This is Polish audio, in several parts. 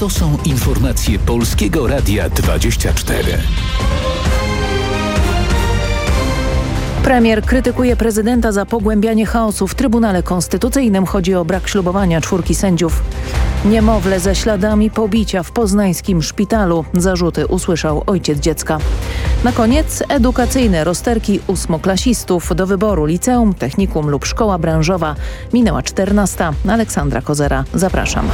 To są informacje Polskiego Radia 24. Premier krytykuje prezydenta za pogłębianie chaosu w Trybunale Konstytucyjnym. Chodzi o brak ślubowania czwórki sędziów. Niemowlę ze śladami pobicia w poznańskim szpitalu. Zarzuty usłyszał ojciec dziecka. Na koniec edukacyjne rozterki ósmoklasistów do wyboru liceum, technikum lub szkoła branżowa. Minęła 14. Aleksandra Kozera. Zapraszam.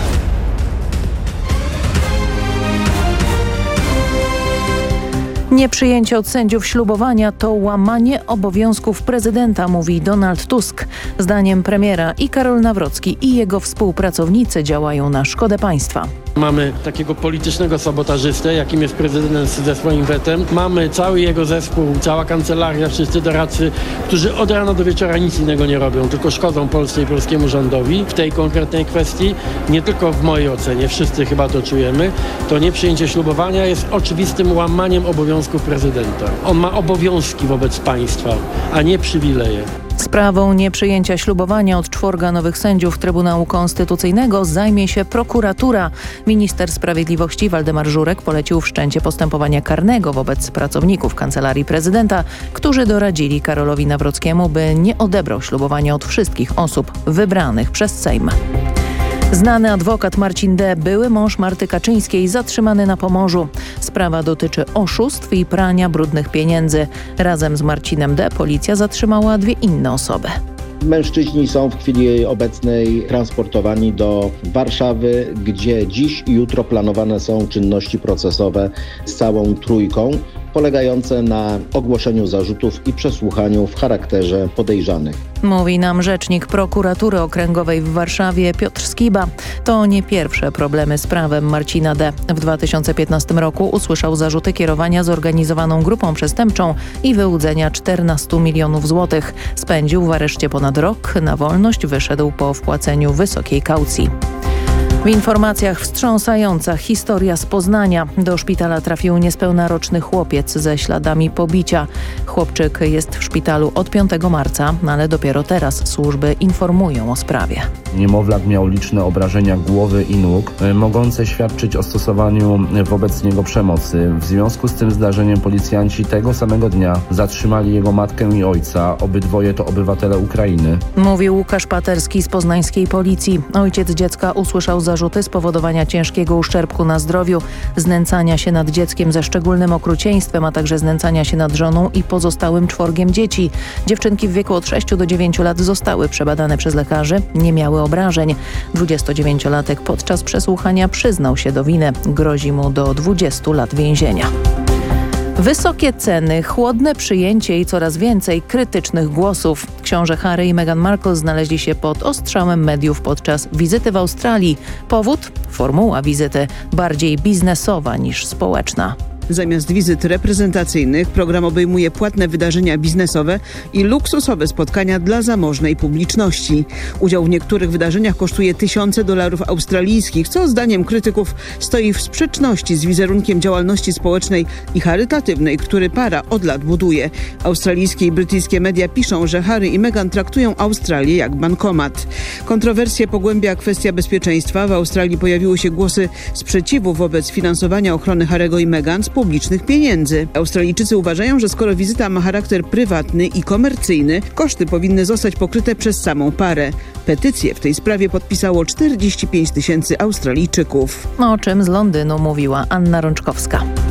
Nieprzyjęcie od sędziów ślubowania to łamanie obowiązków prezydenta, mówi Donald Tusk. Zdaniem premiera i Karol Nawrocki i jego współpracownicy działają na szkodę państwa. Mamy takiego politycznego sabotażystę, jakim jest prezydent ze swoim wetem. Mamy cały jego zespół, cała kancelaria, wszyscy doradcy, którzy od rana do wieczora nic innego nie robią, tylko szkodzą Polsce i polskiemu rządowi. W tej konkretnej kwestii, nie tylko w mojej ocenie, wszyscy chyba to czujemy, to nieprzyjęcie ślubowania jest oczywistym łamaniem obowiązków prezydenta. On ma obowiązki wobec państwa, a nie przywileje. Sprawą nieprzyjęcia ślubowania od czworga nowych sędziów Trybunału Konstytucyjnego zajmie się prokuratura. Minister Sprawiedliwości Waldemar Żurek polecił wszczęcie postępowania karnego wobec pracowników Kancelarii Prezydenta, którzy doradzili Karolowi Nawrockiemu, by nie odebrał ślubowania od wszystkich osób wybranych przez Sejm. Znany adwokat Marcin D., były mąż Marty Kaczyńskiej, zatrzymany na Pomorzu. Sprawa dotyczy oszustw i prania brudnych pieniędzy. Razem z Marcinem D. policja zatrzymała dwie inne osoby. Mężczyźni są w chwili obecnej transportowani do Warszawy, gdzie dziś i jutro planowane są czynności procesowe z całą trójką polegające na ogłoszeniu zarzutów i przesłuchaniu w charakterze podejrzanych. Mówi nam rzecznik prokuratury okręgowej w Warszawie Piotr Skiba. To nie pierwsze problemy z prawem Marcina D. W 2015 roku usłyszał zarzuty kierowania zorganizowaną grupą przestępczą i wyłudzenia 14 milionów złotych. Spędził w areszcie ponad rok. Na wolność wyszedł po wpłaceniu wysokiej kaucji. W informacjach wstrząsająca historia z Poznania. Do szpitala trafił niespełna roczny chłopiec ze śladami pobicia. Chłopczyk jest w szpitalu od 5 marca, ale dopiero teraz służby informują o sprawie. Niemowlak miał liczne obrażenia głowy i nóg, e, mogące świadczyć o stosowaniu wobec niego przemocy. W związku z tym zdarzeniem policjanci tego samego dnia zatrzymali jego matkę i ojca. Obydwoje to obywatele Ukrainy. Mówił Łukasz Paterski z poznańskiej policji. Ojciec dziecka usłyszał zarzuty spowodowania ciężkiego uszczerbku na zdrowiu, znęcania się nad dzieckiem ze szczególnym okrucieństwem, a także znęcania się nad żoną i pozostałym czworgiem dzieci. Dziewczynki w wieku od 6 do 9 lat zostały przebadane przez lekarzy, nie miały obrażeń. 29-latek podczas przesłuchania przyznał się do winy. Grozi mu do 20 lat więzienia. Wysokie ceny, chłodne przyjęcie i coraz więcej krytycznych głosów. Książę Harry i Meghan Markle znaleźli się pod ostrzałem mediów podczas wizyty w Australii. Powód? Formuła wizyty bardziej biznesowa niż społeczna. Zamiast wizyt reprezentacyjnych program obejmuje płatne wydarzenia biznesowe i luksusowe spotkania dla zamożnej publiczności. Udział w niektórych wydarzeniach kosztuje tysiące dolarów australijskich, co zdaniem krytyków stoi w sprzeczności z wizerunkiem działalności społecznej i charytatywnej, który para od lat buduje. Australijskie i brytyjskie media piszą, że Harry i Meghan traktują Australię jak bankomat. Kontrowersje pogłębia kwestia bezpieczeństwa. W Australii pojawiły się głosy sprzeciwu wobec finansowania ochrony Harry'ego i Meghan publicznych pieniędzy. Australijczycy uważają, że skoro wizyta ma charakter prywatny i komercyjny, koszty powinny zostać pokryte przez samą parę. Petycję w tej sprawie podpisało 45 tysięcy Australijczyków. O czym z Londynu mówiła Anna Rączkowska.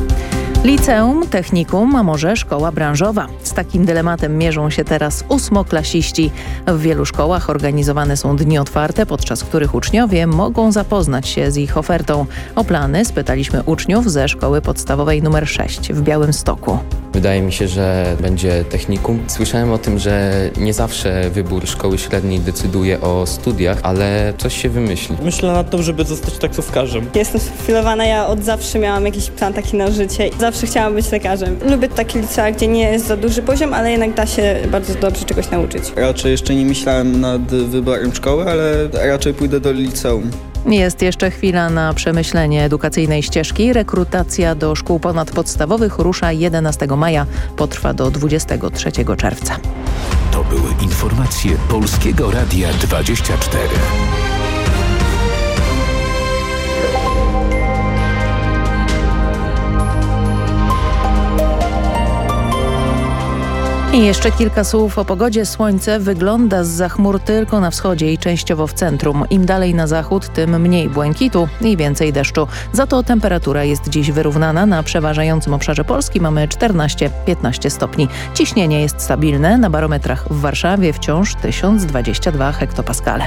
Liceum, technikum, a może szkoła branżowa. Z takim dylematem mierzą się teraz ósmoklasiści. W wielu szkołach organizowane są dni otwarte, podczas których uczniowie mogą zapoznać się z ich ofertą. O plany spytaliśmy uczniów ze szkoły podstawowej nr 6 w Białymstoku. Wydaje mi się, że będzie technikum. Słyszałem o tym, że nie zawsze wybór szkoły średniej decyduje o studiach, ale coś się wymyśli. Myślę nad tym, żeby zostać taksówkarzem. Jestem sprofilowana, ja od zawsze miałam jakiś plan taki na życie. Zawsze chciałam być lekarzem. Lubię takie licea, gdzie nie jest za duży poziom, ale jednak da się bardzo dobrze czegoś nauczyć. Raczej jeszcze nie myślałem nad wyborem szkoły, ale raczej pójdę do liceum. Jest jeszcze chwila na przemyślenie edukacyjnej ścieżki. Rekrutacja do szkół ponadpodstawowych rusza 11 maja, potrwa do 23 czerwca. To były informacje Polskiego Radia 24. I jeszcze kilka słów o pogodzie. Słońce wygląda z chmur tylko na wschodzie i częściowo w centrum. Im dalej na zachód, tym mniej błękitu i więcej deszczu. Za to temperatura jest dziś wyrównana. Na przeważającym obszarze Polski mamy 14-15 stopni. Ciśnienie jest stabilne. Na barometrach w Warszawie wciąż 1022 hektopaskale.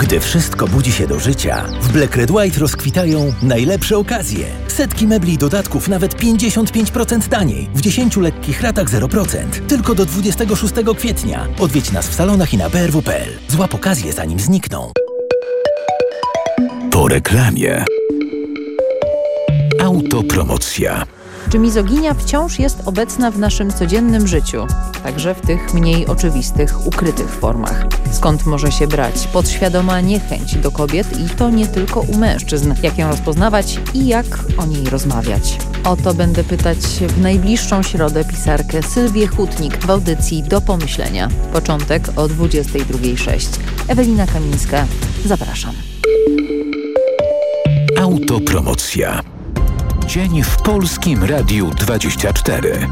Gdy wszystko budzi się do życia, w Black Red White rozkwitają najlepsze okazje. Setki mebli i dodatków nawet 55% taniej. W 10 lekkich ratach 0%. Tylko do 26 kwietnia. Odwiedź nas w salonach i na brw.pl. Złap okazję zanim znikną. Po reklamie. Autopromocja. Czy mizoginia wciąż jest obecna w naszym codziennym życiu, także w tych mniej oczywistych, ukrytych formach? Skąd może się brać podświadoma niechęć do kobiet i to nie tylko u mężczyzn? Jak ją rozpoznawać i jak o niej rozmawiać? O to będę pytać w najbliższą środę pisarkę Sylwię Hutnik w audycji Do Pomyślenia. Początek o 22.06. Ewelina Kamińska, zapraszam. Autopromocja. Dzień w Polskim Radiu 24.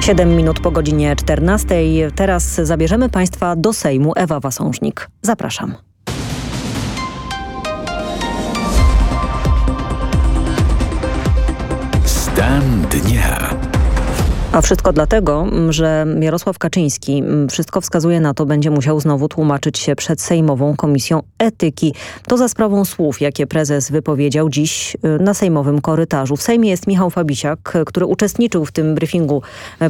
7 minut po godzinie 14. Teraz zabierzemy Państwa do Sejmu. Ewa Wasążnik. Zapraszam. Stan dnia. A wszystko dlatego, że Jarosław Kaczyński, wszystko wskazuje na to, będzie musiał znowu tłumaczyć się przed Sejmową Komisją Etyki. To za sprawą słów, jakie prezes wypowiedział dziś na sejmowym korytarzu. W Sejmie jest Michał Fabisiak, który uczestniczył w tym briefingu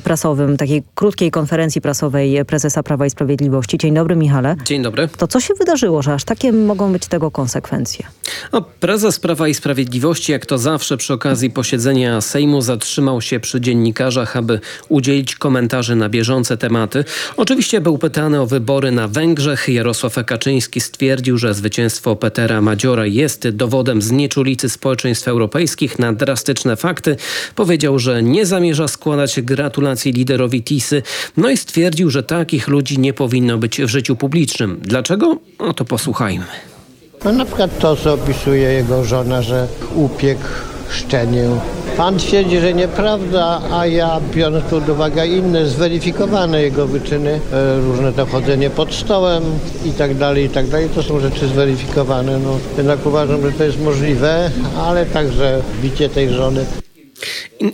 prasowym, takiej krótkiej konferencji prasowej prezesa Prawa i Sprawiedliwości. Dzień dobry, Michale. Dzień dobry. To co się wydarzyło, że aż takie mogą być tego konsekwencje? No, prezes Prawa i Sprawiedliwości, jak to zawsze przy okazji posiedzenia Sejmu, zatrzymał się przy dziennikarzach, aby aby udzielić komentarzy na bieżące tematy. Oczywiście był pytany o wybory na Węgrzech. Jarosław Kaczyński stwierdził, że zwycięstwo Petera Madziora jest dowodem znieczulicy społeczeństw europejskich na drastyczne fakty. Powiedział, że nie zamierza składać gratulacji liderowi Tisy. No i stwierdził, że takich ludzi nie powinno być w życiu publicznym. Dlaczego? No to posłuchajmy. No na przykład to, co opisuje jego żona, że upiekł szczenię. Pan twierdzi, że nieprawda, a ja biorąc pod uwagę inne zweryfikowane jego wyczyny, e, różne to chodzenie pod stołem i tak dalej, i tak dalej, to są rzeczy zweryfikowane. No, jednak uważam, że to jest możliwe, ale także bicie tej żony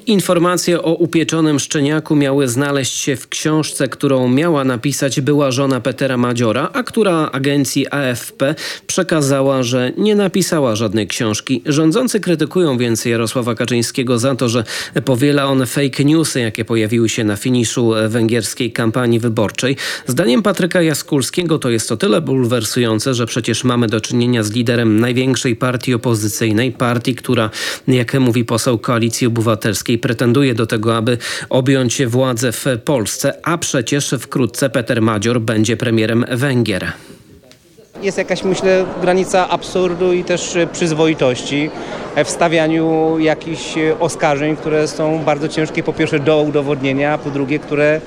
Informacje o upieczonym szczeniaku miały znaleźć się w książce, którą miała napisać była żona Petera Madziora, a która agencji AFP przekazała, że nie napisała żadnej książki. Rządzący krytykują więc Jarosława Kaczyńskiego za to, że powiela on fake newsy, jakie pojawiły się na finiszu węgierskiej kampanii wyborczej. Zdaniem Patryka Jaskulskiego to jest o tyle bulwersujące, że przecież mamy do czynienia z liderem największej partii opozycyjnej, partii, która, jak mówi poseł Koalicji Obywatelskiej, pretenduje do tego, aby objąć władzę w Polsce, a przecież wkrótce Peter Madzior będzie premierem Węgier. Jest jakaś, myślę, granica absurdu i też przyzwoitości w stawianiu jakichś oskarżeń, które są bardzo ciężkie po pierwsze do udowodnienia, a po drugie, które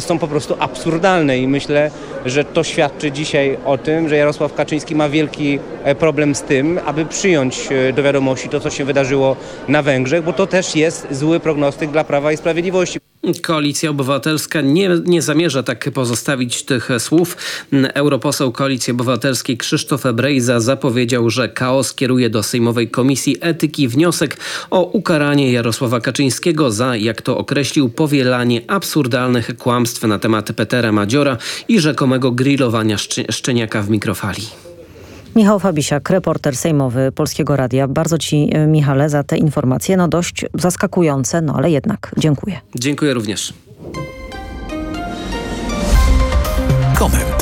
są po prostu absurdalne i myślę, że to świadczy dzisiaj o tym, że Jarosław Kaczyński ma wielki problem z tym, aby przyjąć do wiadomości to, co się wydarzyło na Węgrzech, bo to też jest zły prognostyk dla Prawa i Sprawiedliwości. Koalicja Obywatelska nie, nie zamierza tak pozostawić tych słów. Europoseł Koalicji Obywatelskiej Krzysztof Brejza zapowiedział, że KAOS kieruje do Sejmowej Komisji Etyki wniosek o ukaranie Jarosława Kaczyńskiego za, jak to określił, powielanie absurdalnych kłamstw na temat Petera Madziora i rzekomego grillowania szczeniaka w mikrofali. Michał Fabisiak, reporter sejmowy Polskiego Radia. Bardzo Ci, Michale, za te informacje. No dość zaskakujące, no ale jednak dziękuję. Dziękuję również. Komentarz.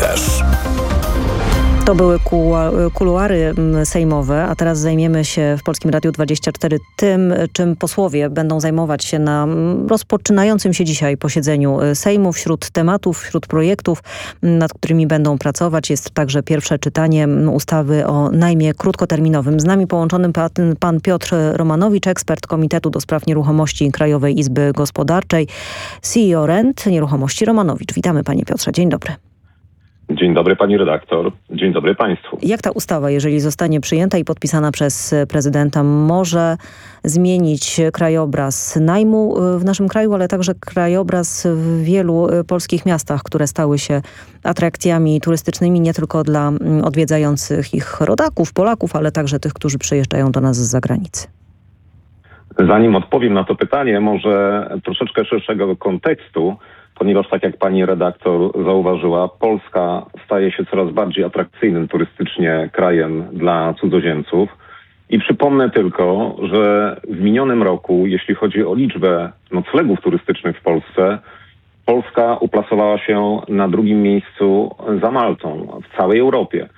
To były kuluary sejmowe, a teraz zajmiemy się w Polskim Radiu 24 tym, czym posłowie będą zajmować się na rozpoczynającym się dzisiaj posiedzeniu Sejmu. Wśród tematów, wśród projektów, nad którymi będą pracować jest także pierwsze czytanie ustawy o najmie krótkoterminowym. Z nami połączony pan Piotr Romanowicz, ekspert Komitetu do Spraw Nieruchomości Krajowej Izby Gospodarczej, CEO Rent Nieruchomości Romanowicz. Witamy panie Piotrze, dzień dobry. Dzień dobry pani redaktor, dzień dobry państwu. Jak ta ustawa, jeżeli zostanie przyjęta i podpisana przez prezydenta, może zmienić krajobraz najmu y, w naszym kraju, ale także krajobraz w wielu y, polskich miastach, które stały się atrakcjami turystycznymi nie tylko dla odwiedzających ich rodaków, Polaków, ale także tych, którzy przyjeżdżają do nas z zagranicy? Zanim odpowiem na to pytanie, może troszeczkę szerszego kontekstu, ponieważ tak jak pani redaktor zauważyła, Polska staje się coraz bardziej atrakcyjnym turystycznie krajem dla cudzoziemców. I przypomnę tylko, że w minionym roku, jeśli chodzi o liczbę noclegów turystycznych w Polsce, Polska uplasowała się na drugim miejscu za Maltą w całej Europie,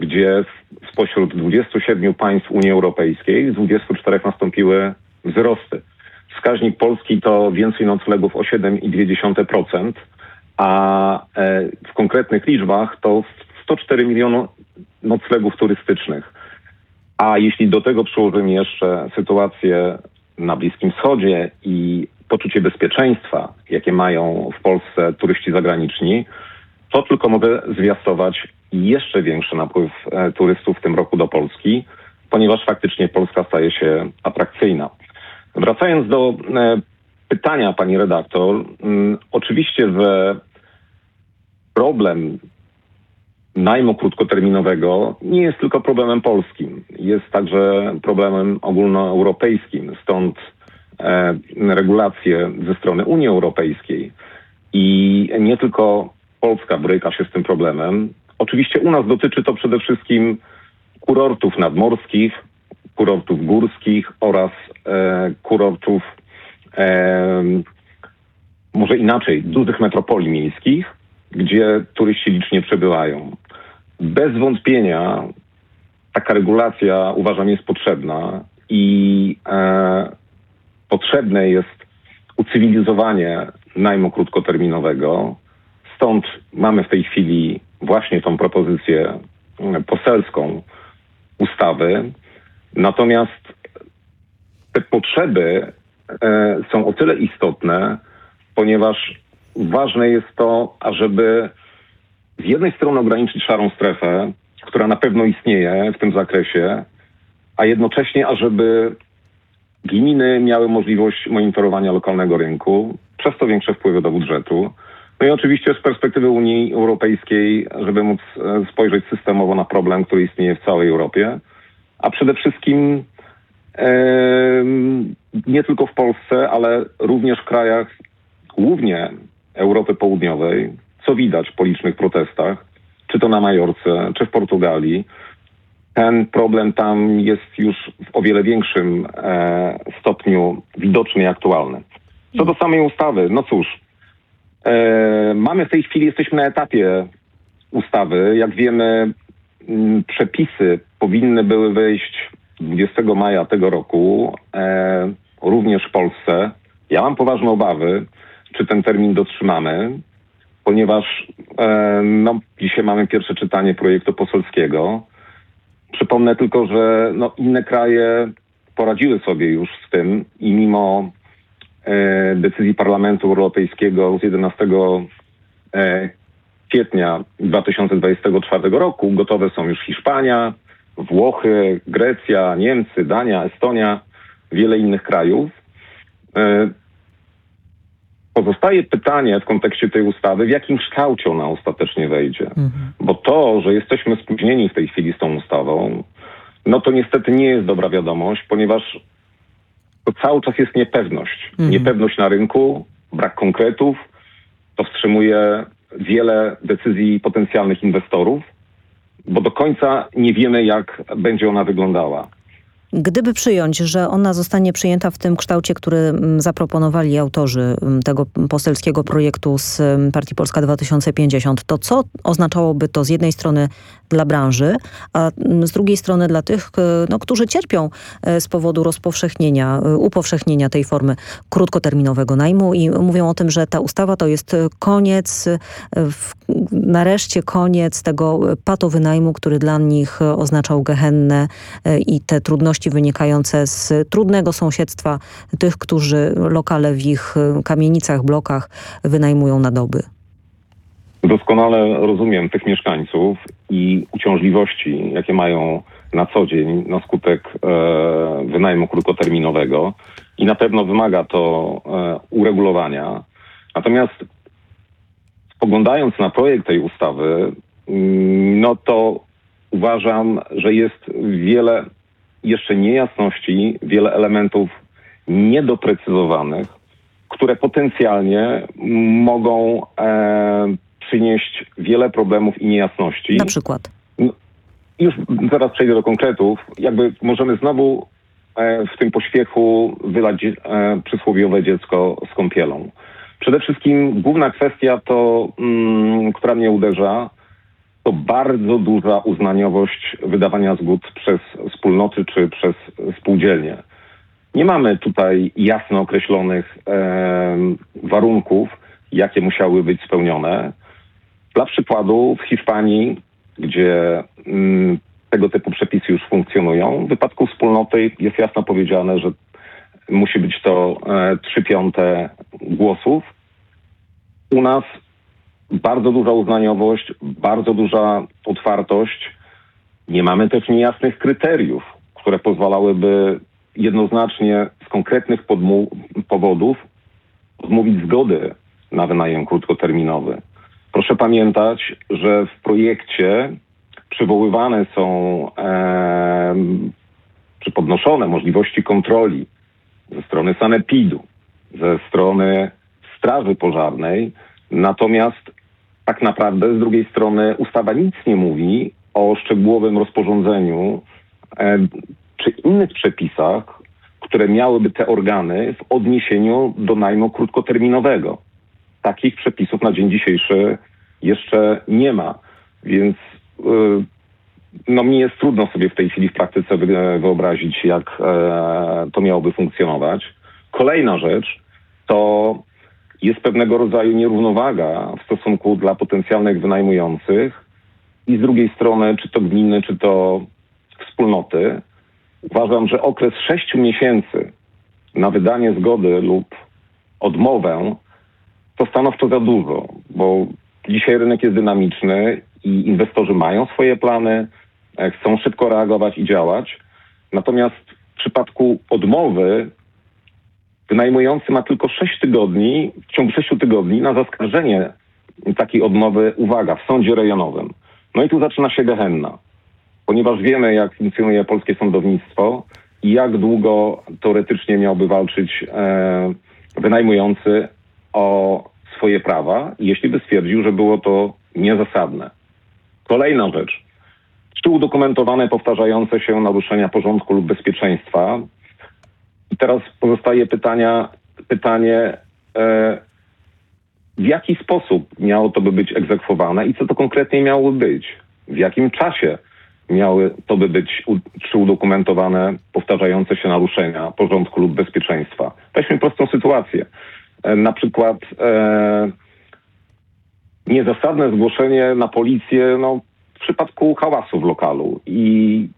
gdzie spośród 27 państw Unii Europejskiej z 24 nastąpiły wzrosty. Wskaźnik Polski to więcej noclegów o 7,2%, a e, w konkretnych liczbach to 104 miliony noclegów turystycznych. A jeśli do tego przyłożymy jeszcze sytuację na Bliskim Wschodzie i poczucie bezpieczeństwa, jakie mają w Polsce turyści zagraniczni, to tylko może zwiastować jeszcze większy napływ e, turystów w tym roku do Polski, ponieważ faktycznie Polska staje się atrakcyjna. Wracając do e, pytania pani redaktor, mm, oczywiście, że problem najmu krótkoterminowego nie jest tylko problemem polskim, jest także problemem ogólnoeuropejskim, stąd e, regulacje ze strony Unii Europejskiej i nie tylko Polska boryka się z tym problemem. Oczywiście u nas dotyczy to przede wszystkim kurortów nadmorskich, kurortów górskich oraz e, kurortów, e, może inaczej, dużych metropolii miejskich, gdzie turyści licznie przebywają. Bez wątpienia taka regulacja uważam jest potrzebna i e, potrzebne jest ucywilizowanie najmu krótkoterminowego. Stąd mamy w tej chwili właśnie tą propozycję poselską ustawy, Natomiast te potrzeby e, są o tyle istotne, ponieważ ważne jest to, ażeby z jednej strony ograniczyć szarą strefę, która na pewno istnieje w tym zakresie, a jednocześnie, ażeby gminy miały możliwość monitorowania lokalnego rynku, przez to większe wpływy do budżetu. No i oczywiście z perspektywy Unii Europejskiej, żeby móc e, spojrzeć systemowo na problem, który istnieje w całej Europie a przede wszystkim nie tylko w Polsce, ale również w krajach głównie Europy Południowej, co widać po licznych protestach, czy to na Majorce, czy w Portugalii. Ten problem tam jest już w o wiele większym e, stopniu widoczny i aktualny. Co do samej ustawy, no cóż, e, mamy w tej chwili, jesteśmy na etapie ustawy. Jak wiemy, przepisy powinny były wejść 20 maja tego roku, e, również w Polsce. Ja mam poważne obawy, czy ten termin dotrzymamy, ponieważ e, no, dzisiaj mamy pierwsze czytanie projektu poselskiego. Przypomnę tylko, że no, inne kraje poradziły sobie już z tym i mimo e, decyzji Parlamentu Europejskiego z 11 e, kwietnia 2024 roku gotowe są już Hiszpania, Włochy, Grecja, Niemcy, Dania, Estonia, wiele innych krajów. E, pozostaje pytanie w kontekście tej ustawy, w jakim kształcie ona ostatecznie wejdzie. Mhm. Bo to, że jesteśmy spóźnieni w tej chwili z tą ustawą, no to niestety nie jest dobra wiadomość, ponieważ to cały czas jest niepewność. Mhm. Niepewność na rynku, brak konkretów, to wstrzymuje wiele decyzji potencjalnych inwestorów, bo do końca nie wiemy, jak będzie ona wyglądała. Gdyby przyjąć, że ona zostanie przyjęta w tym kształcie, który mm, zaproponowali autorzy mm, tego poselskiego projektu z mm, Partii Polska 2050, to co oznaczałoby to z jednej strony dla branży, a z drugiej strony dla tych, no, którzy cierpią z powodu rozpowszechnienia, upowszechnienia tej formy krótkoterminowego najmu i mówią o tym, że ta ustawa to jest koniec, nareszcie koniec tego patowynajmu, który dla nich oznaczał gehennę i te trudności wynikające z trudnego sąsiedztwa tych, którzy lokale w ich kamienicach, blokach wynajmują na doby. Doskonale rozumiem tych mieszkańców i uciążliwości, jakie mają na co dzień na skutek e, wynajmu krótkoterminowego i na pewno wymaga to e, uregulowania. Natomiast spoglądając na projekt tej ustawy, mm, no to uważam, że jest wiele jeszcze niejasności, wiele elementów niedoprecyzowanych, które potencjalnie mogą e, przynieść wiele problemów i niejasności. Na przykład? No, już zaraz przejdę do konkretów. Jakby możemy znowu e, w tym pośpiechu wylać e, przysłowiowe dziecko z kąpielą. Przede wszystkim główna kwestia to, mm, która mnie uderza, to bardzo duża uznaniowość wydawania zgód przez wspólnoty czy przez spółdzielnie. Nie mamy tutaj jasno określonych e, warunków, jakie musiały być spełnione. Dla przykładu w Hiszpanii, gdzie mm, tego typu przepisy już funkcjonują, w wypadku wspólnoty jest jasno powiedziane, że musi być to e, trzy piąte głosów. U nas bardzo duża uznaniowość, bardzo duża otwartość. Nie mamy też niejasnych kryteriów, które pozwalałyby jednoznacznie z konkretnych powodów odmówić zgody na wynajem krótkoterminowy. Proszę pamiętać, że w projekcie przywoływane są e, czy podnoszone możliwości kontroli ze strony sanepidu, ze strony Straży Pożarnej, natomiast tak naprawdę z drugiej strony ustawa nic nie mówi o szczegółowym rozporządzeniu e, czy innych przepisach, które miałyby te organy w odniesieniu do najmu krótkoterminowego. Takich przepisów na dzień dzisiejszy jeszcze nie ma, więc yy, no mi jest trudno sobie w tej chwili w praktyce wyobrazić, jak e, to miałoby funkcjonować. Kolejna rzecz to jest pewnego rodzaju nierównowaga w stosunku dla potencjalnych wynajmujących i z drugiej strony, czy to gminy, czy to wspólnoty. Uważam, że okres sześciu miesięcy na wydanie zgody lub odmowę to stanowczo za dużo, bo dzisiaj rynek jest dynamiczny i inwestorzy mają swoje plany, e, chcą szybko reagować i działać. Natomiast w przypadku odmowy wynajmujący ma tylko 6 tygodni, w ciągu 6 tygodni na zaskarżenie takiej odmowy, uwaga, w sądzie rejonowym. No i tu zaczyna się gehenna, ponieważ wiemy, jak funkcjonuje polskie sądownictwo i jak długo teoretycznie miałby walczyć e, wynajmujący o swoje prawa, jeśli by stwierdził, że było to niezasadne. Kolejna rzecz. Czy udokumentowane powtarzające się naruszenia porządku lub bezpieczeństwa. I teraz pozostaje pytania, pytanie, e, w jaki sposób miało to by być egzekwowane i co to konkretnie miałoby być? W jakim czasie miały to by być u, czy udokumentowane powtarzające się naruszenia porządku lub bezpieczeństwa? Weźmy prostą sytuację. E, na przykład e, niezasadne zgłoszenie na policję no, w przypadku hałasu w lokalu. I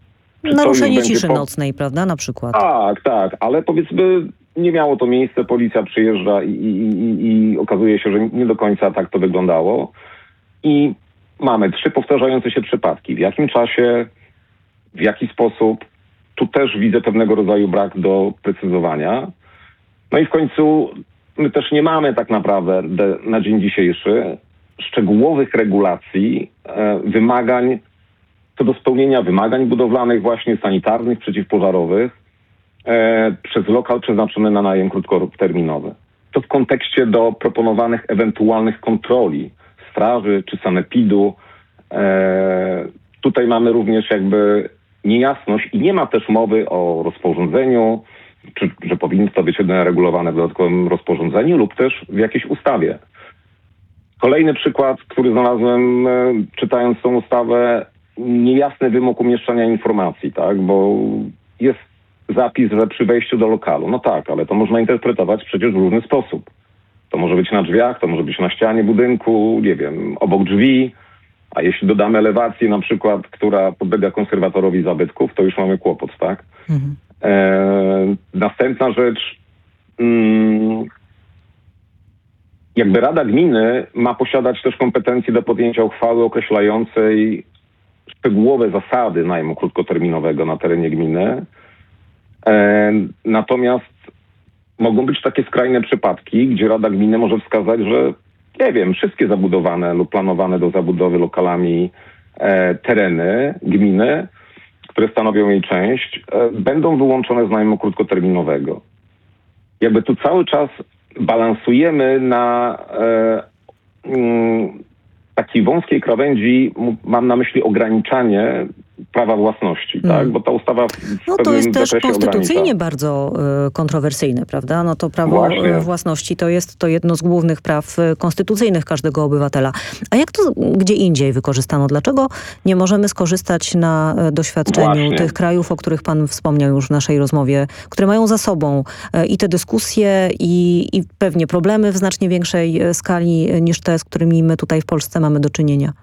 Naruszenie ciszy po... nocnej, prawda, na przykład. Tak, tak, ale powiedzmy nie miało to miejsce, policja przyjeżdża i, i, i, i okazuje się, że nie do końca tak to wyglądało. I mamy trzy powtarzające się przypadki. W jakim czasie, w jaki sposób, tu też widzę pewnego rodzaju brak do precyzowania. No i w końcu my też nie mamy tak naprawdę na dzień dzisiejszy szczegółowych regulacji, e, wymagań, co do spełnienia wymagań budowlanych właśnie sanitarnych, przeciwpożarowych e, przez lokal przeznaczony na najem krótkoterminowy. To w kontekście do proponowanych ewentualnych kontroli straży czy sanepidu. E, tutaj mamy również jakby niejasność i nie ma też mowy o rozporządzeniu, czy że powinno to być regulowane w dodatkowym rozporządzeniu lub też w jakiejś ustawie. Kolejny przykład, który znalazłem e, czytając tą ustawę, niejasny wymóg umieszczania informacji, tak? Bo jest zapis, że przy wejściu do lokalu. No tak, ale to można interpretować przecież w różny sposób. To może być na drzwiach, to może być na ścianie budynku, nie wiem, obok drzwi, a jeśli dodamy elewację na przykład, która podlega konserwatorowi zabytków, to już mamy kłopot, tak? Mhm. E, następna rzecz, mm, jakby Rada Gminy ma posiadać też kompetencje do podjęcia uchwały określającej szczegółowe zasady najmu krótkoterminowego na terenie gminy. E, natomiast mogą być takie skrajne przypadki, gdzie Rada Gminy może wskazać, że nie wiem, wszystkie zabudowane lub planowane do zabudowy lokalami e, tereny gminy, które stanowią jej część, e, będą wyłączone z najmu krótkoterminowego. Jakby tu cały czas balansujemy na mm, takiej wąskiej krawędzi, mam na myśli ograniczanie prawa własności, tak? Bo ta ustawa w No to jest też konstytucyjnie ogranicza. bardzo y, kontrowersyjne, prawda? No to prawo Właśnie. y, własności to jest to jedno z głównych praw y, konstytucyjnych każdego obywatela. A jak to gdzie indziej wykorzystano? Dlaczego nie możemy skorzystać na doświadczeniu Właśnie. tych krajów, o których pan wspomniał już w naszej rozmowie, które mają za sobą y, i te dyskusje i, i pewnie problemy w znacznie większej skali niż te, z którymi my tutaj w Polsce mamy do czynienia?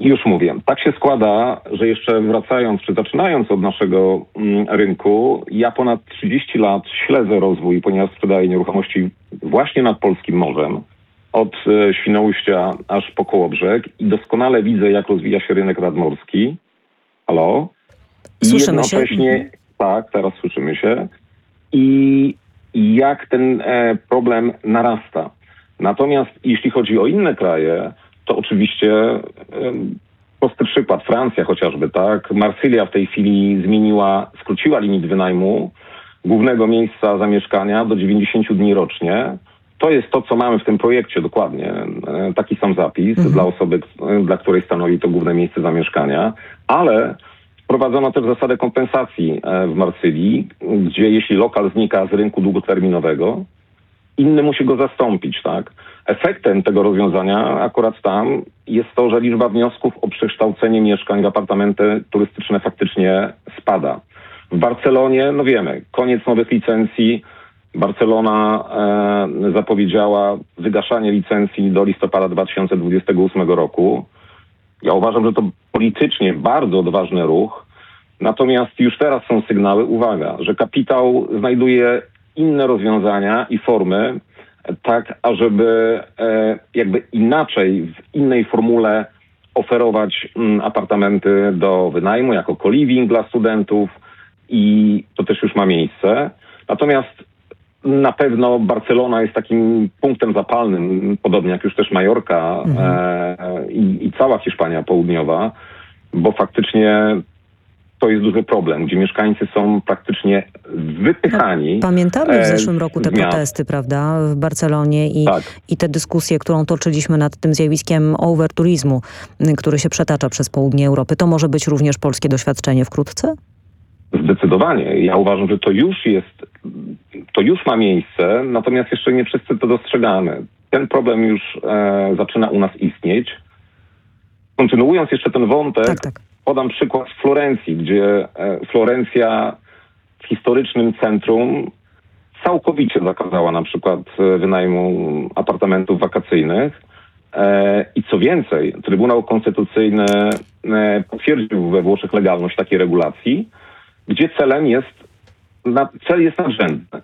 Już mówię. Tak się składa, że jeszcze wracając, czy zaczynając od naszego mm, rynku, ja ponad 30 lat śledzę rozwój, ponieważ sprzedaję nieruchomości właśnie nad polskim morzem, od e, Świnoujścia aż po Kołobrzeg i doskonale widzę, jak rozwija się rynek nadmorski. Halo? Słyszymy się? jednocześnie, tak, teraz słyszymy się. I i jak ten e, problem narasta. Natomiast jeśli chodzi o inne kraje, to oczywiście prosty przykład, Francja chociażby, tak? Marsylia w tej chwili zmieniła, skróciła limit wynajmu głównego miejsca zamieszkania do 90 dni rocznie. To jest to, co mamy w tym projekcie dokładnie. Taki sam zapis dla osoby, dla której stanowi to główne miejsce zamieszkania, ale wprowadzono też zasadę kompensacji e, w Marsylii, gdzie jeśli lokal znika z rynku długoterminowego, inny musi go zastąpić, tak? Efektem tego rozwiązania akurat tam jest to, że liczba wniosków o przekształcenie mieszkań w apartamenty turystyczne faktycznie spada. W Barcelonie, no wiemy, koniec nowych licencji. Barcelona e, zapowiedziała wygaszanie licencji do listopada 2028 roku. Ja uważam, że to politycznie bardzo odważny ruch. Natomiast już teraz są sygnały, uwaga, że kapitał znajduje inne rozwiązania i formy, tak ażeby e, jakby inaczej, w innej formule oferować mm, apartamenty do wynajmu jako co-living dla studentów i to też już ma miejsce. Natomiast na pewno Barcelona jest takim punktem zapalnym, podobnie jak już też Majorka e, i, i cała Hiszpania południowa, bo faktycznie to jest duży problem, gdzie mieszkańcy są praktycznie wypychani. Pamiętamy w e, zeszłym roku te protesty, prawda, w Barcelonie i, Tak. i te dyskusje, którą toczyliśmy nad tym zjawiskiem overturizmu, y, który się przetacza przez południe Europy. To może być również polskie doświadczenie wkrótce? Zdecydowanie. Ja uważam, że to już jest, to już ma miejsce, natomiast jeszcze nie wszyscy to dostrzegamy. Ten problem już e, zaczyna u nas istnieć. Kontynuując jeszcze ten wątek, podam przykład z Florencji, gdzie e, Florencja w historycznym centrum całkowicie zakazała na przykład e, wynajmu apartamentów wakacyjnych. E, I co więcej, Trybunał Konstytucyjny potwierdził we Włoszech legalność takiej regulacji, gdzie celem jest, cel jest nadrzędny.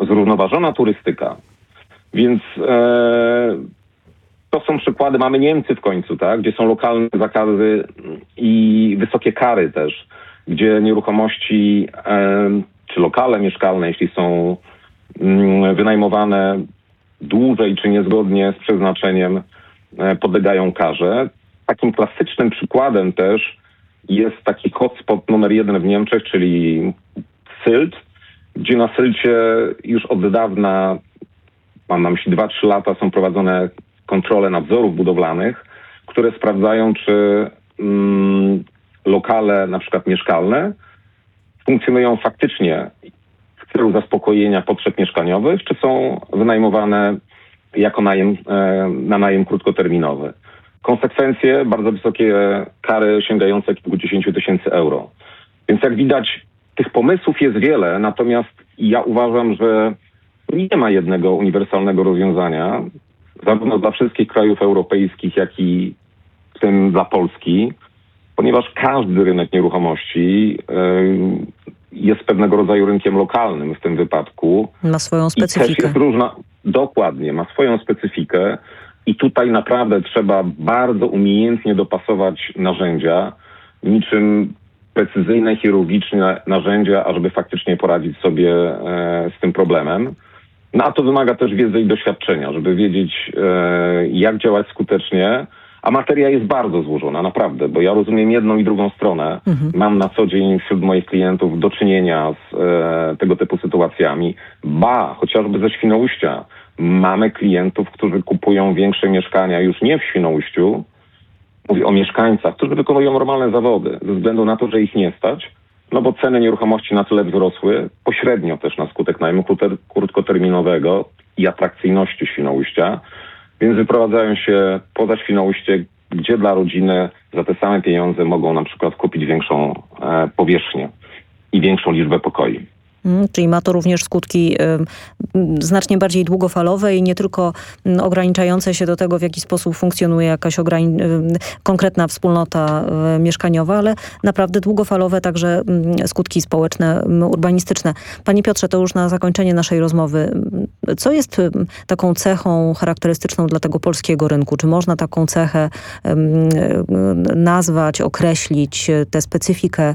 Zrównoważona turystyka. Więc to są przykłady, mamy Niemcy w końcu, tak, gdzie są lokalne zakazy i wysokie kary też, gdzie nieruchomości czy lokale mieszkalne, jeśli są mm, wynajmowane dłużej czy niezgodnie z przeznaczeniem, e, podlegają karze. Takim klasycznym przykładem też jest taki hotspot numer jeden w Niemczech, czyli Sylt, gdzie na Sylcie już od dawna, mam na myśli 2-3 lata, są prowadzone kontrole nadzorów budowlanych, które sprawdzają, czy mm, lokale, na przykład mieszkalne, funkcjonują faktycznie w celu zaspokojenia potrzeb mieszkaniowych, czy są wynajmowane jako najem, e, na najem krótkoterminowy. konsekwencje, bardzo wysokie kary sięgające kilkudziesięciu tysięcy euro. Więc jak widać, tych pomysłów jest wiele, natomiast ja uważam, że nie ma jednego uniwersalnego rozwiązania, zarówno dla wszystkich krajów europejskich, jak i w tym dla Polski, ponieważ każdy rynek nieruchomości jest pewnego rodzaju rynkiem lokalnym w tym wypadku. Ma swoją specyfikę. I też jest różna, dokładnie, ma swoją specyfikę i tutaj naprawdę trzeba bardzo umiejętnie dopasować narzędzia, niczym precyzyjne, chirurgiczne narzędzia, ażeby faktycznie poradzić sobie e, z tym problemem. No a to wymaga też wiedzy i doświadczenia, żeby wiedzieć, e, jak działać skutecznie, a materia jest bardzo złożona, naprawdę, bo ja rozumiem jedną i drugą stronę. Mhm. Mam na co dzień wśród moich klientów do czynienia z e, tego typu sytuacjami. Ba, chociażby ze Świnoujścia. Mamy klientów, którzy kupują większe mieszkania już nie w Świnoujściu, mówię o mieszkańcach, którzy wykonują normalne zawody, ze względu na to, że ich nie stać, no bo ceny nieruchomości na tyle wzrosły, pośrednio też na skutek najmu krótkoterminowego i atrakcyjności Świnoujścia, więc wyprowadzają się poza Świnoujście, gdzie dla rodziny za te same pieniądze mogą na przykład kupić większą e, powierzchnię i większą liczbę pokoi. Mm, czyli ma to również skutki znacznie bardziej długofalowe i nie tylko mm, ograniczające się do tego, w jaki sposób funkcjonuje jakaś konkretna wspólnota mieszkaniowa, ale naprawdę długofalowe także mm, skutki społeczne, urbanistyczne. Panie Piotrze, to już na zakończenie naszej rozmowy. Co jest taką cechą charakterystyczną dla tego polskiego rynku? Czy można taką cechę nazwać, określić, tę specyfikę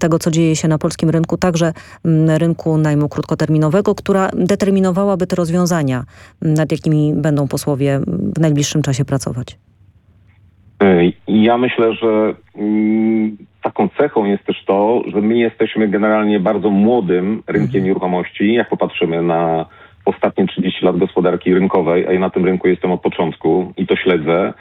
tego, co dzieje się na polskim rynku, także rynku rynku najmu krótkoterminowego, która determinowałaby te rozwiązania, nad jakimi będą posłowie w najbliższym czasie pracować? Ja myślę, że mm, taką cechą jest też to, że my jesteśmy generalnie bardzo młodym rynkiem mhm. nieruchomości. Jak popatrzymy na ostatnie 30 lat gospodarki rynkowej, a ja na tym rynku jestem od początku i to śledzę.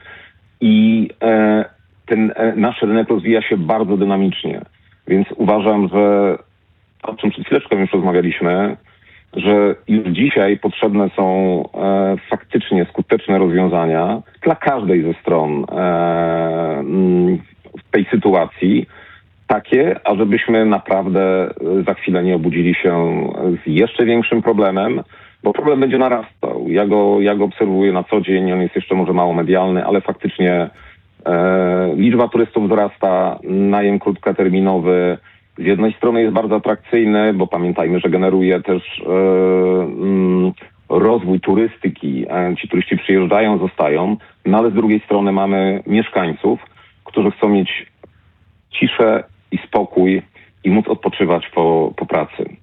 I e, ten e, nasz rynek rozwija się bardzo dynamicznie. Więc uważam, że o czym przed chwileczką już rozmawialiśmy, że już dzisiaj potrzebne są e, faktycznie skuteczne rozwiązania dla każdej ze stron e, mm, w tej sytuacji, takie, ażebyśmy naprawdę za chwilę nie obudzili się z jeszcze większym problemem, bo problem będzie narastał. Ja go, ja go obserwuję na co dzień, on jest jeszcze może mało medialny, ale faktycznie e, liczba turystów wzrasta, najem krótkoterminowy, z jednej strony jest bardzo atrakcyjny, bo pamiętajmy, że generuje też e, mm, rozwój turystyki. Ci turyści przyjeżdżają, zostają, no ale z drugiej strony mamy mieszkańców, którzy chcą mieć ciszę i spokój i móc odpoczywać po, po pracy.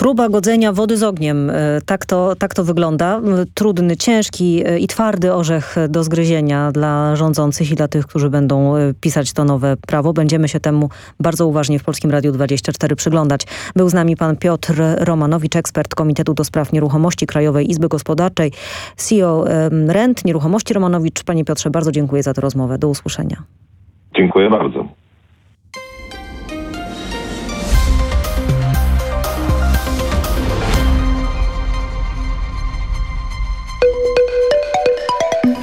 Próba godzenia wody z ogniem. E, tak to, tak to wygląda. E, trudny, ciężki e, i twardy orzech do zgryzienia dla rządzących i dla tych, którzy będą pisać to nowe prawo. Będziemy się temu bardzo uważnie w Polskim Radiu 24 przyglądać. Był z nami pan Piotr Romanowicz, ekspert Komitetu do Spraw Nieruchomości Krajowej Izby Gospodarczej, CEO Rent Nieruchomości Romanowicz. Panie Piotrze, bardzo dziękuję za tę rozmowę. Do usłyszenia. Dziękuję bardzo.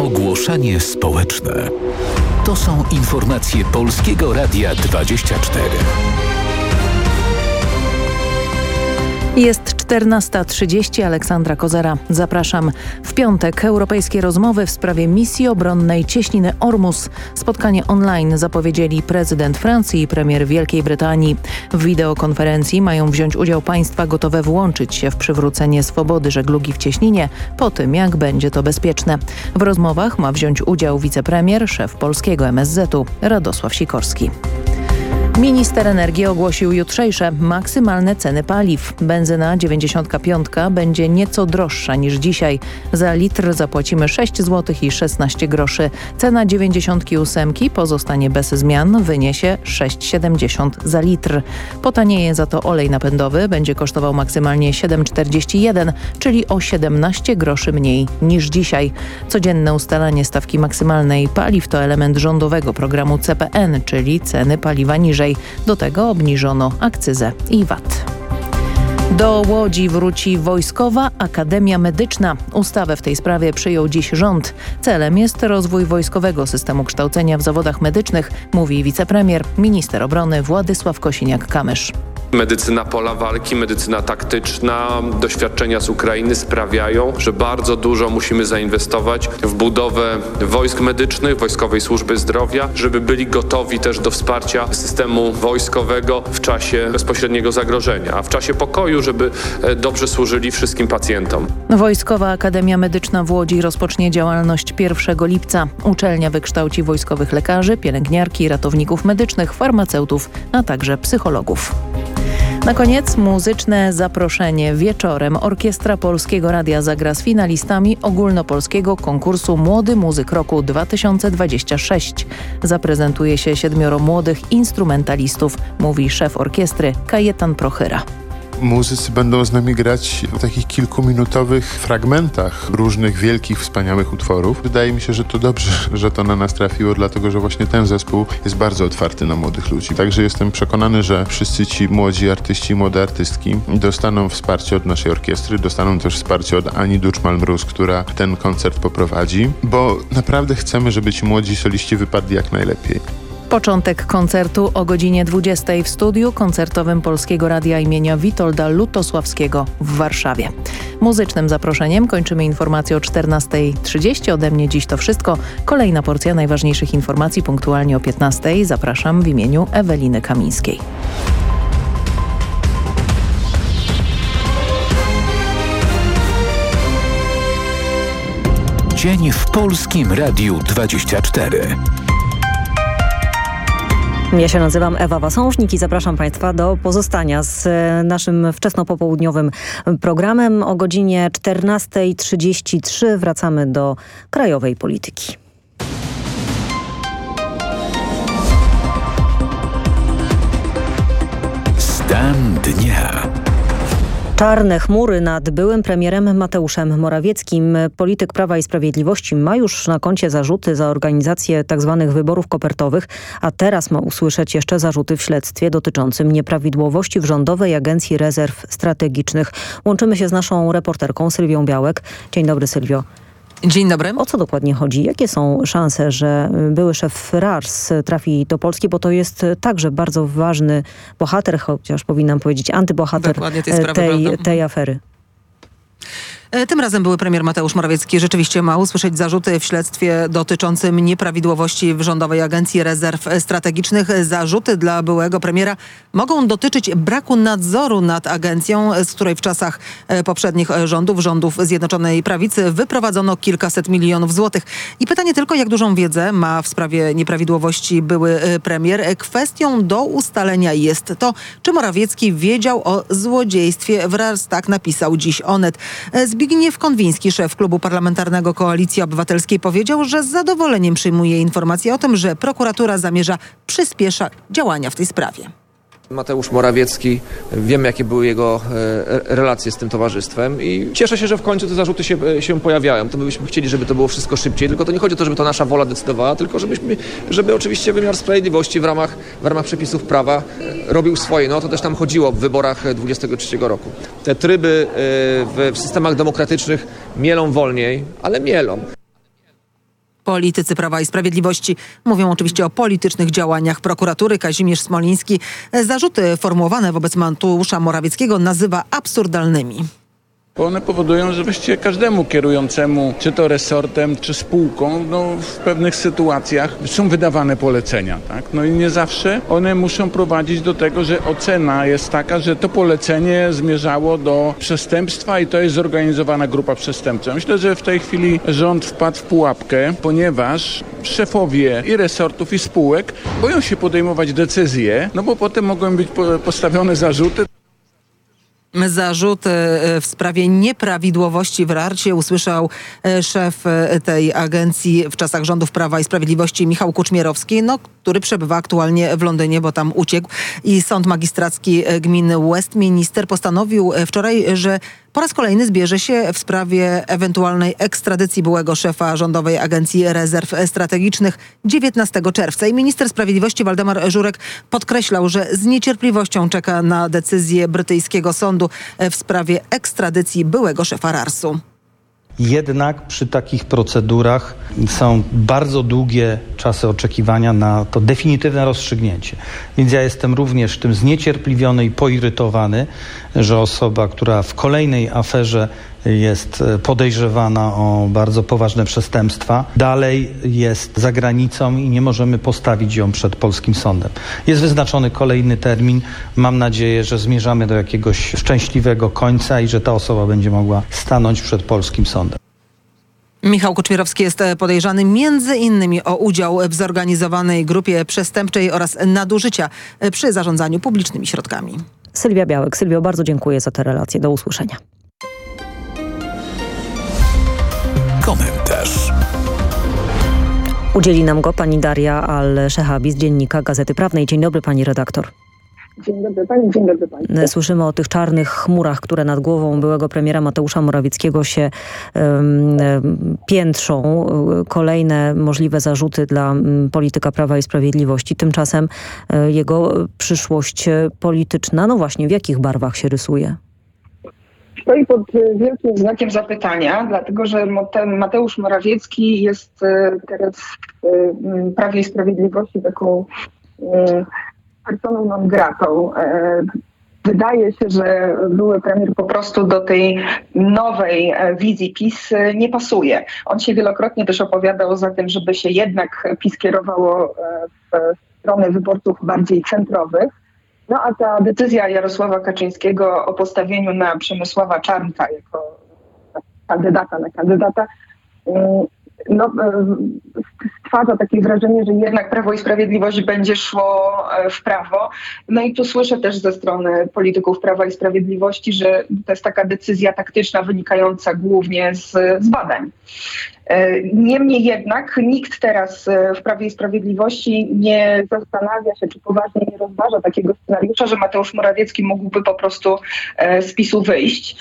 Ogłoszenie społeczne. To są informacje Polskiego Radia 24. Jest 14.30, Aleksandra Kozera. Zapraszam. W piątek europejskie rozmowy w sprawie misji obronnej Cieśniny Ormus. Spotkanie online zapowiedzieli prezydent Francji i premier Wielkiej Brytanii. W wideokonferencji mają wziąć udział państwa gotowe włączyć się w przywrócenie swobody żeglugi w Cieśninie po tym, jak będzie to bezpieczne. W rozmowach ma wziąć udział wicepremier, szef polskiego MSZ-u Radosław Sikorski. Minister energii ogłosił jutrzejsze maksymalne ceny paliw. Benzyna 95 będzie nieco droższa niż dzisiaj. Za litr zapłacimy 6 zł i 16 groszy. Cena 98 pozostanie bez zmian, wyniesie 6,70 za litr. Potanieje za to olej napędowy, będzie kosztował maksymalnie 7,41, czyli o 17 groszy mniej niż dzisiaj. Codzienne ustalanie stawki maksymalnej paliw to element rządowego programu CPN, czyli ceny paliwa niżej. Do tego obniżono akcyzę i VAT. Do Łodzi wróci Wojskowa Akademia Medyczna. Ustawę w tej sprawie przyjął dziś rząd. Celem jest rozwój wojskowego systemu kształcenia w zawodach medycznych, mówi wicepremier, minister obrony Władysław Kosiniak-Kamysz. Medycyna pola walki, medycyna taktyczna, doświadczenia z Ukrainy sprawiają, że bardzo dużo musimy zainwestować w budowę wojsk medycznych, Wojskowej Służby Zdrowia, żeby byli gotowi też do wsparcia systemu wojskowego w czasie bezpośredniego zagrożenia, a w czasie pokoju, żeby e, dobrze służyli wszystkim pacjentom. Wojskowa Akademia Medyczna w Łodzi rozpocznie działalność 1 lipca. Uczelnia wykształci wojskowych lekarzy, pielęgniarki, ratowników medycznych, farmaceutów, a także psychologów. Na koniec muzyczne zaproszenie. Wieczorem Orkiestra Polskiego Radia zagra z finalistami ogólnopolskiego konkursu Młody Muzyk Roku 2026. Zaprezentuje się siedmioro młodych instrumentalistów, mówi szef orkiestry Kajetan Prochyra muzycy będą z nami grać w takich kilkuminutowych fragmentach różnych wielkich, wspaniałych utworów. Wydaje mi się, że to dobrze, że to na nas trafiło, dlatego że właśnie ten zespół jest bardzo otwarty na młodych ludzi. Także jestem przekonany, że wszyscy ci młodzi artyści, młode artystki dostaną wsparcie od naszej orkiestry, dostaną też wsparcie od Ani Duczmal-Mróz, która ten koncert poprowadzi, bo naprawdę chcemy, żeby ci młodzi soliści wypadli jak najlepiej. Początek koncertu o godzinie 20 w studiu koncertowym Polskiego Radia imienia Witolda Lutosławskiego w Warszawie. Muzycznym zaproszeniem kończymy informację o 14.30. Ode mnie dziś to wszystko. Kolejna porcja najważniejszych informacji punktualnie o 15.00. Zapraszam w imieniu Eweliny Kamińskiej. Dzień w Polskim Radiu 24. Ja się nazywam Ewa Wasążnik i zapraszam Państwa do pozostania z e, naszym wczesnopopołudniowym programem. O godzinie 14.33 wracamy do krajowej polityki. Czarne chmury nad byłym premierem Mateuszem Morawieckim. Polityk Prawa i Sprawiedliwości ma już na koncie zarzuty za organizację tzw. Tak wyborów kopertowych, a teraz ma usłyszeć jeszcze zarzuty w śledztwie dotyczącym nieprawidłowości w Rządowej Agencji Rezerw Strategicznych. Łączymy się z naszą reporterką Sylwią Białek. Dzień dobry Sylwio. Dzień dobry. O co dokładnie chodzi? Jakie są szanse, że były szef RARS trafi do Polski, bo to jest także bardzo ważny bohater, chociaż powinnam powiedzieć antybohater tej, tej, tej afery. E, tym razem były premier Mateusz Morawiecki rzeczywiście ma usłyszeć zarzuty w śledztwie dotyczącym nieprawidłowości w Rządowej Agencji Rezerw Strategicznych. Zarzuty dla byłego premiera mogą dotyczyć braku nadzoru nad agencją, z której w czasach e, poprzednich rządów, rządów Zjednoczonej Prawicy wyprowadzono kilkaset milionów złotych. I pytanie tylko, jak dużą wiedzę ma w sprawie nieprawidłowości były e, premier. Kwestią do ustalenia jest to, czy Morawiecki wiedział o złodziejstwie wraz tak napisał dziś Onet. Zbigniew Konwiński, szef klubu parlamentarnego Koalicji Obywatelskiej powiedział, że z zadowoleniem przyjmuje informację o tym, że prokuratura zamierza przyspieszać działania w tej sprawie. Mateusz Morawiecki, wiem jakie były jego e, relacje z tym towarzystwem i cieszę się, że w końcu te zarzuty się, e, się pojawiają. To my byśmy chcieli, żeby to było wszystko szybciej, tylko to nie chodzi o to, żeby to nasza wola decydowała, tylko żebyśmy, żeby oczywiście wymiar sprawiedliwości w ramach, w ramach przepisów prawa e, robił swoje. No to też tam chodziło w wyborach 23 roku. Te tryby w systemach demokratycznych mielą wolniej, ale mielą. Politycy Prawa i Sprawiedliwości mówią oczywiście o politycznych działaniach prokuratury. Kazimierz Smoliński zarzuty formułowane wobec Mateusza Morawieckiego nazywa absurdalnymi bo one powodują, że właściwie każdemu kierującemu, czy to resortem, czy spółką, no, w pewnych sytuacjach są wydawane polecenia. Tak? No i nie zawsze one muszą prowadzić do tego, że ocena jest taka, że to polecenie zmierzało do przestępstwa i to jest zorganizowana grupa przestępcza. Myślę, że w tej chwili rząd wpadł w pułapkę, ponieważ szefowie i resortów, i spółek boją się podejmować decyzje, no bo potem mogą być postawione zarzuty. Zarzuty e, w sprawie nieprawidłowości w RARCie usłyszał e, szef e, tej agencji w czasach rządów Prawa i Sprawiedliwości Michał Kuczmierowski, no, który przebywa aktualnie w Londynie, bo tam uciekł. I Sąd Magistracki Gminy Westminster postanowił wczoraj, że po raz kolejny zbierze się w sprawie ewentualnej ekstradycji byłego szefa Rządowej Agencji Rezerw Strategicznych 19 czerwca. I minister sprawiedliwości Waldemar Żurek podkreślał, że z niecierpliwością czeka na decyzję brytyjskiego sądu w sprawie ekstradycji byłego szefa RARS-u. Jednak przy takich procedurach są bardzo długie czasy oczekiwania na to definitywne rozstrzygnięcie. Więc ja jestem również tym zniecierpliwiony i poirytowany, że osoba, która w kolejnej aferze jest e, podejrzewana o bardzo poważne przestępstwa, dalej jest za granicą i nie możemy postawić ją przed polskim sądem. Jest wyznaczony kolejny termin. Mam nadzieję, że zmierzamy do jakiegoś szczęśliwego końca i że ta osoba będzie mogła stanąć przed polskim sądem. Michał Kuczmierowski jest e, podejrzany między innymi o udział w zorganizowanej grupie przestępczej oraz nadużycia e, przy zarządzaniu publicznymi środkami. Sylwia Białek. Sylwio, bardzo dziękuję za te relacje. Do usłyszenia. Komentarz. Udzieli nam go pani Daria Al-Shehabi z Dziennika Gazety Prawnej. Dzień dobry pani redaktor. Dzień dobry pani, dzień dobry pani. Słyszymy o tych czarnych chmurach, które nad głową byłego premiera Mateusza Morawieckiego się um, piętrzą. Kolejne możliwe zarzuty dla polityka Prawa i Sprawiedliwości. Tymczasem jego przyszłość polityczna, no właśnie, w jakich barwach się rysuje? stoi pod wielkim znakiem zapytania, dlatego że Mateusz Morawiecki jest teraz w Prawie i Sprawiedliwości taką personą non gratą. E, wydaje się, że były premier po prostu do tej nowej e, wizji PiS e, nie pasuje. On się wielokrotnie też opowiadał za tym, żeby się jednak PiS kierowało w stronę wyborców bardziej centrowych. No a ta decyzja Jarosława Kaczyńskiego o postawieniu na Przemysława Czarnka jako kandydata na kandydata mm, no, e, stwarza takie wrażenie, że jednak Prawo i Sprawiedliwość będzie szło e, w prawo. No i tu słyszę też ze strony polityków Prawa i Sprawiedliwości, że to jest taka decyzja taktyczna wynikająca głównie z, z badań. E, niemniej jednak nikt teraz e, w Prawie i Sprawiedliwości nie zastanawia się, czy poważnie nie rozważa takiego scenariusza, że Mateusz Morawiecki mógłby po prostu e, z PiSu wyjść.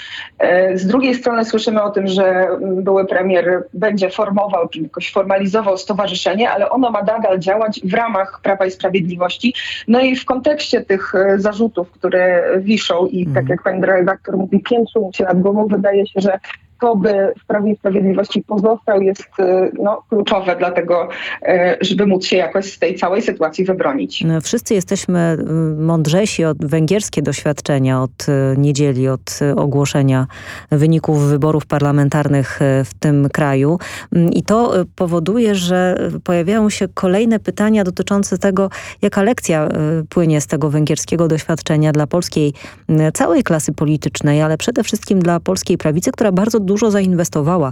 Z drugiej strony słyszymy o tym, że były premier będzie formował, czy jakoś formalizował stowarzyszenie, ale ono ma nadal działać w ramach Prawa i Sprawiedliwości. No i w kontekście tych zarzutów, które wiszą i tak mhm. jak pani redaktor mówi, piętrzą się nad głową, wydaje się, że to by w Prawie i Sprawiedliwości pozostał, jest y, no, kluczowe dla tego, y, żeby móc się jakoś z tej całej sytuacji wybronić. No, wszyscy jesteśmy y, mądrzejsi od węgierskie doświadczenia od niedzieli, od ogłoszenia wyników wyborów parlamentarnych w tym kraju. Mm, I to powoduje, że pojawiają się kolejne pytania dotyczące tego, jaka lekcja płynie z tego węgierskiego doświadczenia dla polskiej całej klasy politycznej, ale przede wszystkim dla polskiej prawicy, która bardzo dużo zainwestowała e,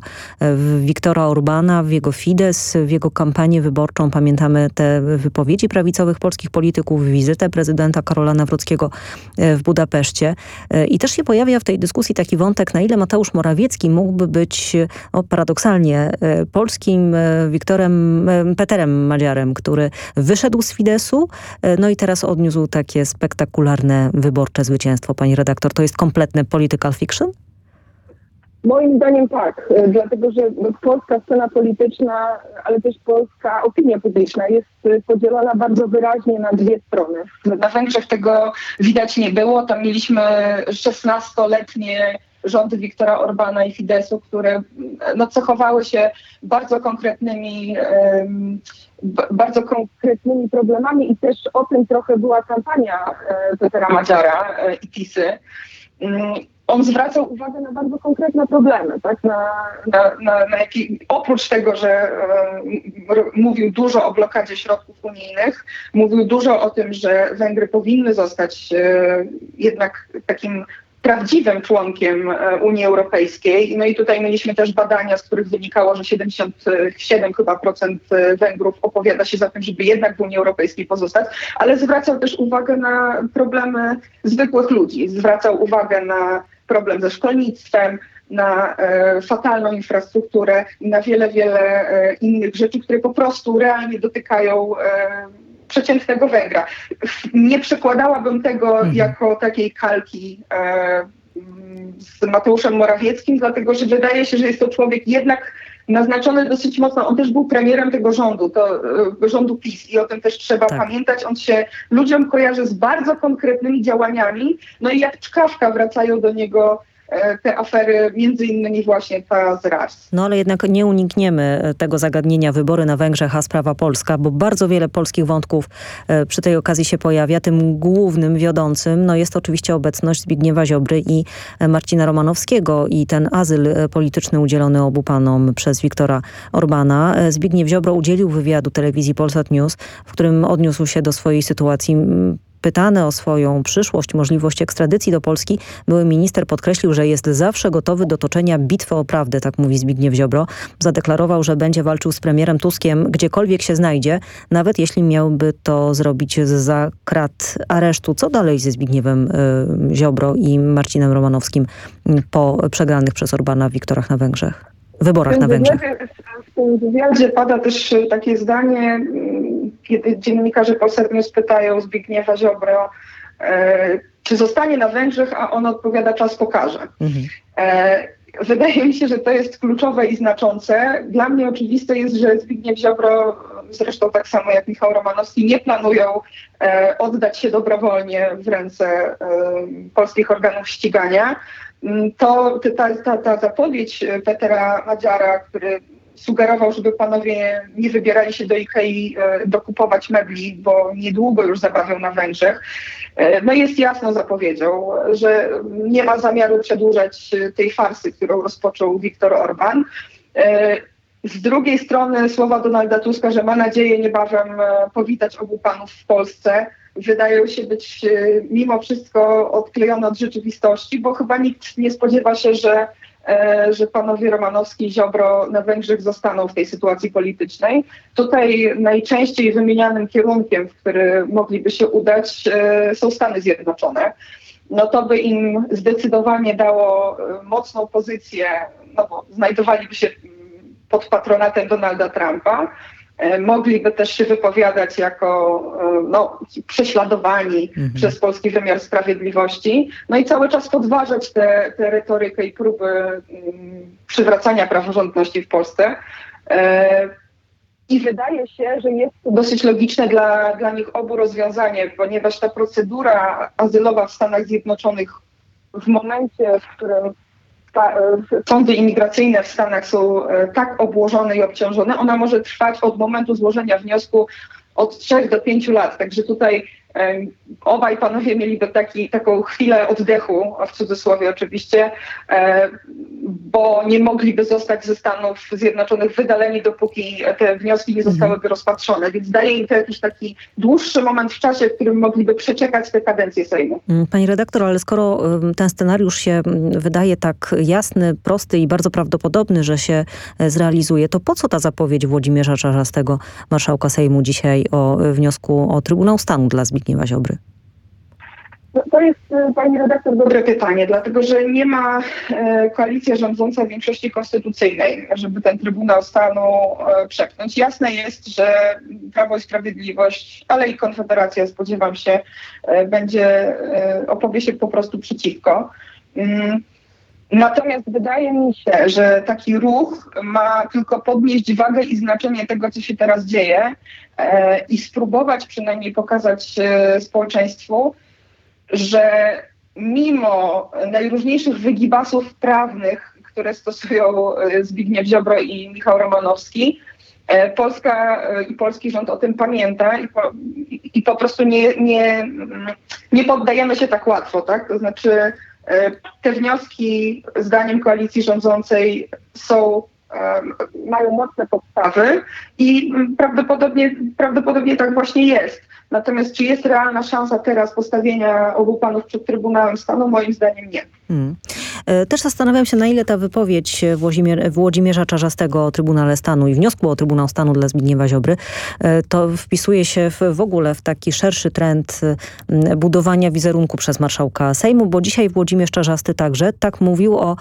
w Wiktora Orbana, w jego Fidesz, w jego kampanię wyborczą. Pamiętamy te wypowiedzi prawicowych polskich polityków, wizytę prezydenta Karola Nawrockiego e, w Budapeszcie. E, I też się pojawia w tej dyskusji taki wątek, na ile Mateusz Morawiecki mógłby być paradoksalnie polskim Wiktorem Peterem Madziarem, który wyszedł z Fideszu, no i teraz odniósł takie spektakularne wyborcze zwycięstwo. Pani redaktor, to jest kompletne political fiction? Moim zdaniem tak, e, dlatego że polska scena polityczna, ale też polska opinia publiczna jest e, podzielona bardzo wyraźnie na dwie strony. Na Węgrzech tego widać nie było. Tam mieliśmy 16-letnie rządy Viktora Orbana i Fidesu, które no, cechowały się bardzo konkretnymi, bardzo konkretnymi problemami i też o tym trochę była kampania Petera Madziara i PiSy. On zwracał uwagę na bardzo konkretne problemy, tak? na, na, na, na jaki, oprócz tego, że mówił dużo o blokadzie środków unijnych, mówił dużo o tym, że Węgry powinny zostać e, jednak takim prawdziwym członkiem e, Unii Europejskiej. No i tutaj mieliśmy też badania, z których wynikało, że 77 chyba procent e, Węgrów opowiada się za tym, żeby jednak w Unii Europejskiej pozostać, ale zwracał też uwagę na problemy zwykłych ludzi. Zwracał uwagę na problem ze szkolnictwem, na e, fatalną infrastrukturę i na wiele, wiele innych rzeczy, które po prostu realnie dotykają przeciętnego Węgra. Nie przekładałabym tego mhm. jako takiej kalki e, z Mateuszem Morawieckim, dlatego że wydaje się, że jest to człowiek jednak naznaczony dosyć mocno. On też był premierem tego rządu, to e, rządu PiS i o tym też trzeba tak. pamiętać. On się ludziom kojarzy z bardzo konkretnymi działaniami, no i jak czkawka wracają do niego te afery, między innymi właśnie ta z RAS. No ale jednak nie unikniemy e, tego zagadnienia wybory na Węgrzech, a sprawa polska, bo bardzo wiele polskich wątków e, przy tej okazji się pojawia. Tym głównym, wiodącym no jest oczywiście obecność Zbigniewa Ziobry i Marcina Romanowskiego i ten azyl polityczny udzielony obu panom przez Wiktora Orbana. Zbigniew Ziobro udzielił wywiadu telewizji Polsat News, w którym odniósł się do swojej sytuacji Pytany o swoją przyszłość, możliwość ekstradycji do Polski, były minister podkreślił, że jest zawsze gotowy do toczenia bitwy o prawdę, tak mówi Zbigniew Ziobro. Zadeklarował, że będzie walczył z premierem Tuskiem gdziekolwiek się znajdzie, nawet jeśli miałby to zrobić za krat aresztu. Co dalej ze Zbigniewem y, Ziobro i Marcinem Romanowskim po przegranych przez Orbana Wiktorach na Węgrzech? Wyborach na Węgrzech. W tym wywiadzie pada też takie zdanie, kiedy dziennikarze Polsat News pytają Zbigniewa Ziobro, e, czy zostanie na Węgrzech, a on odpowiada, czas pokaże. Mhm. E, wydaje mi się, że to jest kluczowe i znaczące. Dla mnie oczywiste jest, że Zbigniew Ziobro, zresztą tak samo jak Michał Romanowski, nie planują e, oddać się dobrowolnie w ręce e, polskich organów ścigania. Mm, to ta, ta, ta zapowiedź Petera Madziara, który sugerował, żeby panowie nie wybierali się do Ikei e, dokupować mebli, bo niedługo już zabawią na Węgrzech. E, no jest jasną zapowiedzią, że nie ma zamiaru przedłużać tej farsy, którą rozpoczął Viktor Orban. E, z drugiej strony słowa Donalda Tuska, że ma nadzieję niebawem powitać obu panów w Polsce, wydają się być mimo wszystko odklejone od rzeczywistości, bo chyba nikt nie spodziewa się, że E, że panowie Romanowski i Ziobro na Węgrzech zostaną w tej sytuacji politycznej. Tutaj najczęściej wymienianym kierunkiem, w który mogliby się udać, e, są Stany Zjednoczone. No to by im zdecydowanie dało e, mocną pozycję, no bo znajdowaliby się pod patronatem Donalda Trumpa. E, mogliby też się wypowiadać jako e, no, prześladowani mhm. przez polski wymiar sprawiedliwości, no i cały czas podważać tę retorykę i próby mm, przywracania praworządności w Polsce. E, I wydaje się, że jest to dosyć logiczne dla, dla nich obu rozwiązanie, ponieważ ta procedura azylowa w Stanach Zjednoczonych w momencie, w którym sądy imigracyjne w Stanach są e, tak obłożone i obciążone, ona może trwać od momentu złożenia wniosku od 3 do 5 lat. Także tutaj obaj panowie mieliby taki, taką chwilę oddechu, w cudzysłowie oczywiście, e, bo nie mogliby zostać ze Stanów Zjednoczonych wydaleni, dopóki te wnioski nie zostałyby mhm. rozpatrzone. Więc daje im to jakiś taki dłuższy moment w czasie, w którym mogliby przeczekać tę kadencję Sejmu. Mm, pani redaktor, ale skoro ten scenariusz się wydaje tak jasny, prosty i bardzo prawdopodobny, że się e, zrealizuje, to po co ta zapowiedź Włodzimierza Czarzastego, marszałka Sejmu dzisiaj o e, wniosku o Trybunał Stanu dla Zbigniewa Zbigniewa Ziobry? No, to jest, e, pani redaktor, dobre pytanie, dlatego że nie ma e, koalicja rządząca większości konstytucyjnej, żeby ten Trybunał Stanu e, przepchnąć. Jasne jest, że Prawo i Sprawiedliwość, ale i Konfederacja, spodziewam się, będzie, opowie się po prostu przeciwko. Natomiast wydaje mi się, że taki ruch ma tylko podnieść wagę i znaczenie tego, co się teraz dzieje, i spróbować przynajmniej pokazać e, społeczeństwu, że mimo najróżniejszych wygibasów prawnych, które stosują Zbigniew Ziobro i Michał Romanowski, Polska i polski rząd o tym pamięta i po, i po prostu nie, nie, nie poddajemy się tak łatwo, tak? To znaczy te wnioski zdaniem koalicji rządzącej są mają mocne podstawy i prawdopodobnie, prawdopodobnie tak właśnie jest. Natomiast czy jest realna szansa teraz postawienia obu panów przed Trybunałem Stanu? Moim zdaniem nie. Hmm. Też zastanawiam się, na ile ta wypowiedź Włodzimier, Włodzimierza Czarzastego o Trybunale Stanu i wniosku o Trybunał Stanu dla Zbigniewa Ziobry, to wpisuje się w, w ogóle w taki szerszy trend budowania wizerunku przez marszałka Sejmu, bo dzisiaj Włodzimierz Czarzasty także tak mówił o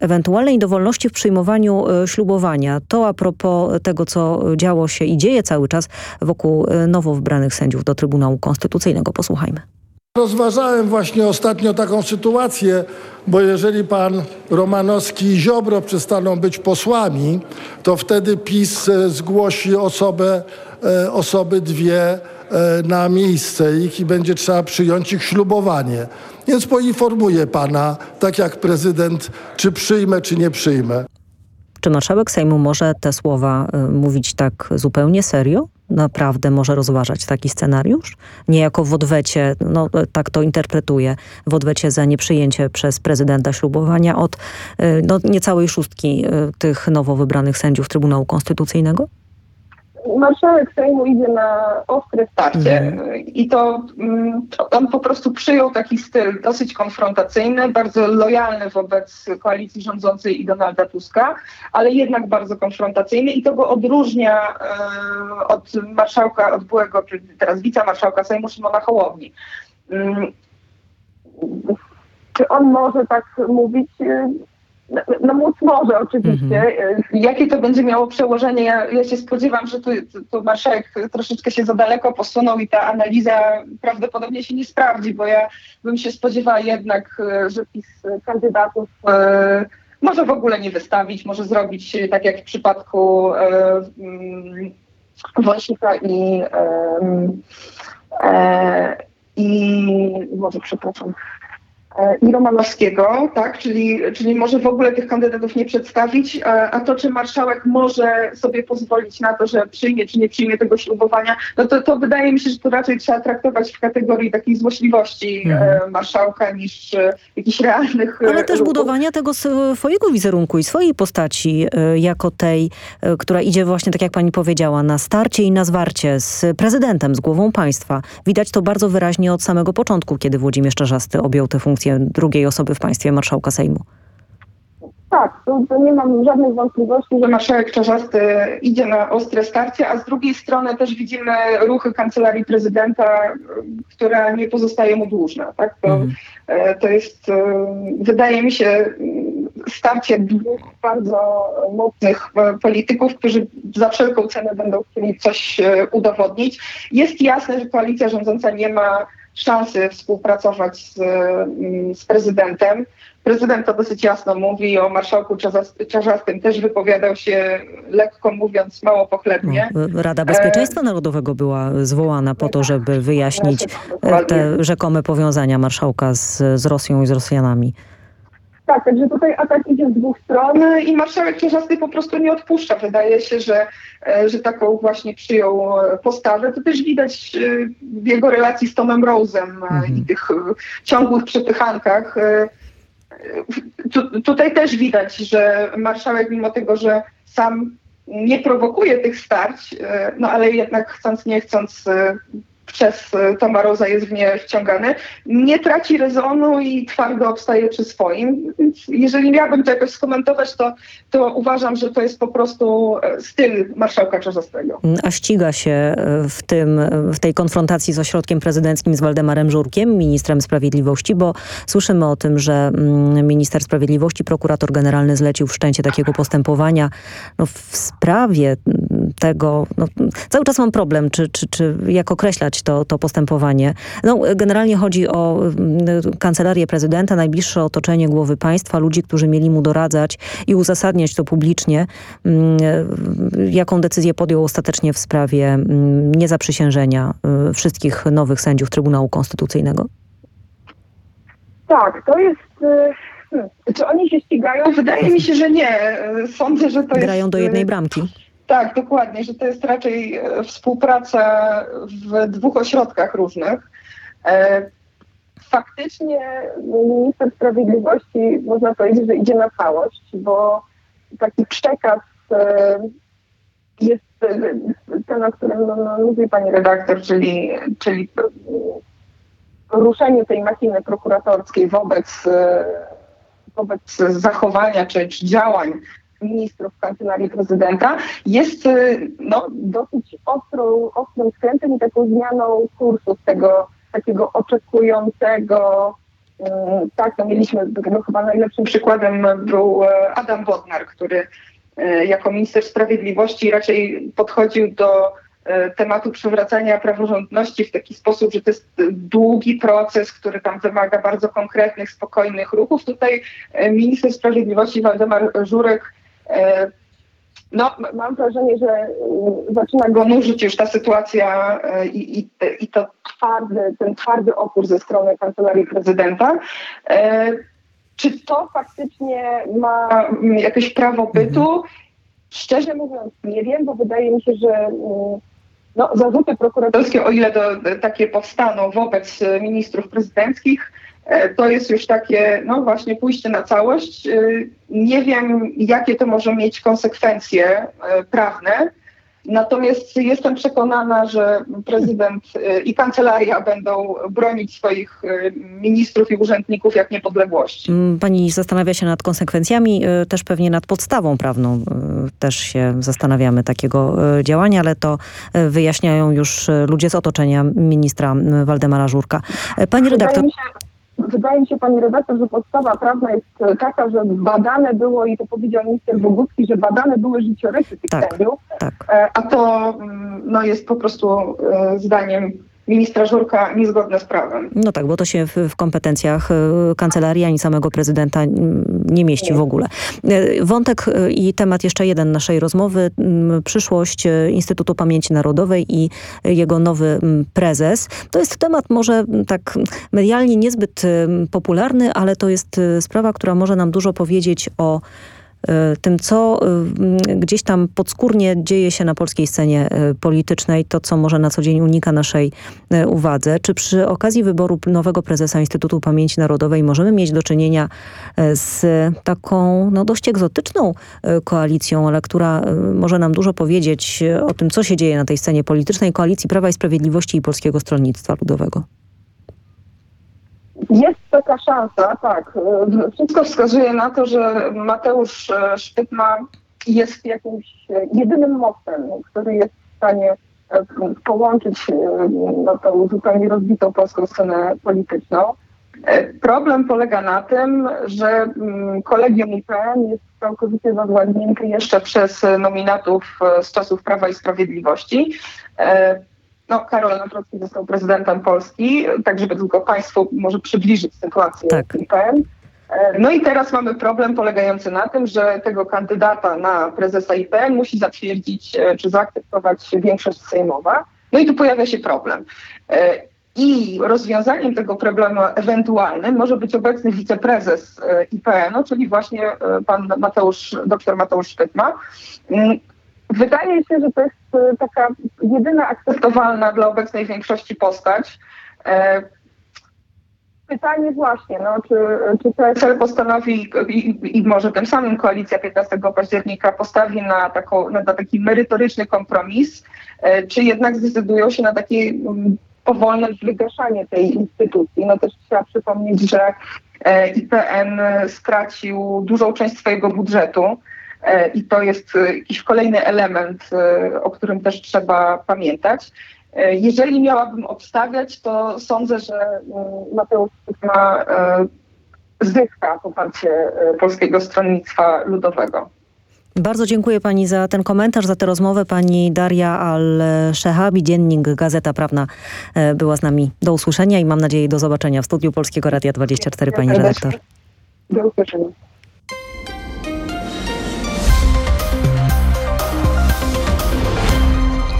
ewentualnej dowolności w przyjmowaniu ślubowania. To a propos tego, co działo się i dzieje cały czas wokół nowo wybranych sędziów do Trybunału Konstytucyjnego. Posłuchajmy. Rozważałem właśnie ostatnio taką sytuację, bo jeżeli pan Romanowski i Ziobro przestaną być posłami, to wtedy PiS zgłosi osobę, osoby dwie na miejsce ich i będzie trzeba przyjąć ich ślubowanie. Więc poinformuję pana, tak jak prezydent, czy przyjmę, czy nie przyjmę. Czy marszałek Sejmu może te słowa mówić tak zupełnie serio? Naprawdę może rozważać taki scenariusz? Niejako w odwecie, no tak to interpretuję, w odwecie za nieprzyjęcie przez prezydenta ślubowania od y, no, niecałej szóstki y, tych nowo wybranych sędziów Trybunału Konstytucyjnego? Marszałek Sejmu idzie na ostre starcie mm. i to um, on po prostu przyjął taki styl dosyć konfrontacyjny, bardzo lojalny wobec koalicji rządzącej i Donalda Tuska, ale jednak bardzo konfrontacyjny i to go odróżnia e, od marszałka, od byłego, teraz wicemarszałka Sejmu Szymona Hołowni. Um, czy on może tak mówić? No, no móc może oczywiście. Mhm. Jakie to będzie miało przełożenie? Ja, ja się spodziewam, że tu, tu marszałek troszeczkę się za daleko posunął i ta analiza prawdopodobnie się nie sprawdzi, bo ja bym się spodziewała jednak, że PiS kandydatów e, może w ogóle nie wystawić, może zrobić tak jak w przypadku e, mm, Wąsika i, e, i może przepraszam, E, i Romanowskiego, tak? czyli, czyli może w ogóle tych kandydatów nie przedstawić, a, a, to, czy marszałek może sobie pozwolić na to, że przyjmie czy nie przyjmie tego ślubowania, no to, to wydaje mi się, że to raczej trzeba traktować w kategorii takiej złośliwości e, mhm. marszałka niż e, jakichś realnych... Ale też ruchów. budowania tego swojego wizerunku i swojej postaci jako tej, która idzie właśnie, tak jak pani powiedziała, na starcie i na zwarcie z prezydentem, z głową państwa. Widać to bardzo wyraźnie od samego początku, kiedy Włodzimierz Czarzasty objął tę funkcję drugiej osoby w państwie marszałka Sejmu. Tak, to, nie mam żadnych wątpliwości, że marszałek Czarzasty idzie na ostre starcie, a z drugiej strony też widzimy ruchy kancelarii prezydenta, która nie pozostaje mu dłużna. Tak? To. E, to jest, e, wydaje mi się, starcie dwóch bardzo mocnych e, polityków, którzy za wszelką cenę będą chcieli coś udowodnić. Jest jasne, że koalicja rządząca nie ma szansy współpracować z, mm, z prezydentem. Prezydent to dosyć jasno mówi, o marszałku Czarzastym też wypowiadał się, lekko mówiąc, mało pochlebnie. No, Rada Bezpieczeństwa e... Narodowego była zwołana po to, żeby wyjaśnić te rzekome powiązania marszałka z, z Rosją i z Rosjanami. Tak, także tutaj atak idzie z dwóch stron i marszałek Cierzasty po prostu nie odpuszcza. Wydaje się, że, e, że taką właśnie przyjął e, postawę. To też widać e, w jego relacji z Tomem Rose'em mhm. i tych ciągłych przepychankach. Tu, tutaj też widać, że marszałek mimo tego, że sam nie prowokuje tych starć, no ale jednak chcąc nie chcąc przez e, Tomaroza jest w nie wciągany, nie traci rezonu i twardo obstaje przy swoim. Więc jeżeli miałabym to jakoś skomentować, to, to uważam, że to jest po prostu e, styl marszałka Czarzastego. A ściga się e, w, tym, w tej konfrontacji z ośrodkiem prezydenckim z Waldemarem Żurkiem, ministrem sprawiedliwości, bo słyszymy o tym, że mm, minister sprawiedliwości, prokurator generalny zlecił wszczęcie takiego postępowania no, w sprawie tego, no, cały czas mam problem, czy, czy, czy jak określać to, to postępowanie. No, generalnie chodzi o mm, kancelarię prezydenta, najbliższe otoczenie głowy państwa, ludzi, którzy mieli mu doradzać i uzasadniać to publicznie, mm, jaką decyzję podjął ostatecznie w sprawie mm, niezaprzysiężenia y, wszystkich nowych sędziów Trybunału Konstytucyjnego? Tak, to jest... Hmm, czy oni się ścigają? Wydaje mi się, że nie. Sądzę, że to Grają jest... Grają do jednej bramki. Tak, dokładnie, że to jest raczej współpraca w dwóch ośrodkach różnych. Faktycznie minister sprawiedliwości można powiedzieć, że idzie na całość, bo taki przekaz jest ten, o którym no, no, mówi pani redaktor, czyli, czyli ruszenie tej machiny prokuratorskiej wobec, wobec zachowania czy, czy działań ministrów kancelarii prezydenta jest no, dosyć ostrą, ostrym skrętem i taką zmianą kursu tego takiego oczekującego tak, no mieliśmy, no chyba najlepszym przykładem był Adam Bodnar, który jako minister sprawiedliwości raczej podchodził do tematu przywracania praworządności w taki sposób, że to jest długi proces, który tam wymaga bardzo konkretnych, spokojnych ruchów. Tutaj minister sprawiedliwości Waldemar Żurek no, mam wrażenie, że zaczyna go nużyć już ta sytuacja i, i, i to twardy, ten twardy opór ze strony kancelarii prezydenta. Czy to faktycznie ma jakieś prawo bytu? Szczerze mówiąc, nie wiem, bo wydaje mi się, że no, zarzuty prokuratorskie, o ile do, takie powstaną wobec ministrów prezydenckich, to jest już takie, no właśnie, pójście na całość. Nie wiem, jakie to może mieć konsekwencje prawne. Natomiast jestem przekonana, że prezydent i kancelaria będą bronić swoich ministrów i urzędników jak niepodległości. Pani zastanawia się nad konsekwencjami, też pewnie nad podstawą prawną. Też się zastanawiamy takiego działania, ale to wyjaśniają już ludzie z otoczenia ministra Waldemara Żurka. Pani redaktor... Wydaje mi się, pani redaktor, że podstawa prawna jest taka, że badane było, i to powiedział minister Bogucki, że badane były życiorysy tych tak, sędziów, tak. a to no, jest po prostu zdaniem ministra Żurka niezgodne z prawem. No tak, bo to się w, kompetencjach kancelarii ani samego prezydenta nie mieści w ogóle. Wątek i temat jeszcze jeden naszej rozmowy. Przyszłość Instytutu Pamięci Narodowej i jego nowy prezes. To jest temat może tak medialnie niezbyt popularny, ale to jest sprawa, która może nam dużo powiedzieć o tym, co gdzieś tam podskórnie dzieje się na polskiej scenie politycznej, to co może na co dzień unika naszej uwadze. Czy przy okazji wyboru nowego prezesa Instytutu Pamięci Narodowej możemy mieć do czynienia z taką no, dość egzotyczną koalicją, ale która może nam dużo powiedzieć o tym, co się dzieje na tej scenie politycznej, koalicji Prawa i Sprawiedliwości i Polskiego Stronnictwa Ludowego? Jest taka szansa, tak. Wszystko wskazuje na to, że Mateusz Szpytma jest jakimś jedynym mostem, który jest w stanie połączyć no, tą zupełnie rozbitą polską scenę polityczną. Problem polega na tym, że kolegium IPN jest całkowicie zawładnięte jeszcze przez nominatów z czasów Prawa i Sprawiedliwości no, Karol Nawrocki został prezydentem Polski, tak żeby tylko Państwu może przybliżyć sytuację tak. IPN. No i teraz mamy problem polegający na tym, że tego kandydata na prezesa IPN musi zatwierdzić czy zaakceptować większość sejmowa. No i tu pojawia się problem. I rozwiązaniem tego problemu ewentualnym może być obecny wiceprezes IPN-u, czyli właśnie pan Mateusz, dr Mateusz Szpytma. Wydaje się, że to jest taka jedyna akceptowalna dla obecnej większości postać. Pytanie właśnie, no, czy, czy PSL postanowi i, i może tym samym koalicja 15 października postawi na, taką, na, taki merytoryczny kompromis, czy jednak zdecydują się na takie powolne wygaszanie tej instytucji. No też trzeba przypomnieć, że IPN stracił dużą część swojego budżetu. I to jest jakiś kolejny element, o którym też trzeba pamiętać. Jeżeli miałabym obstawiać, to sądzę, że Mateusz ma zyska poparcie Polskiego Stronnictwa Ludowego. Bardzo dziękuję pani za ten komentarz, za tę rozmowę. Pani Daria Al-Shehabi, Dziennik Gazeta Prawna była z nami. Do usłyszenia i mam nadzieję do zobaczenia w studiu Polskiego Radia 24, pani redaktor. Do usłyszenia.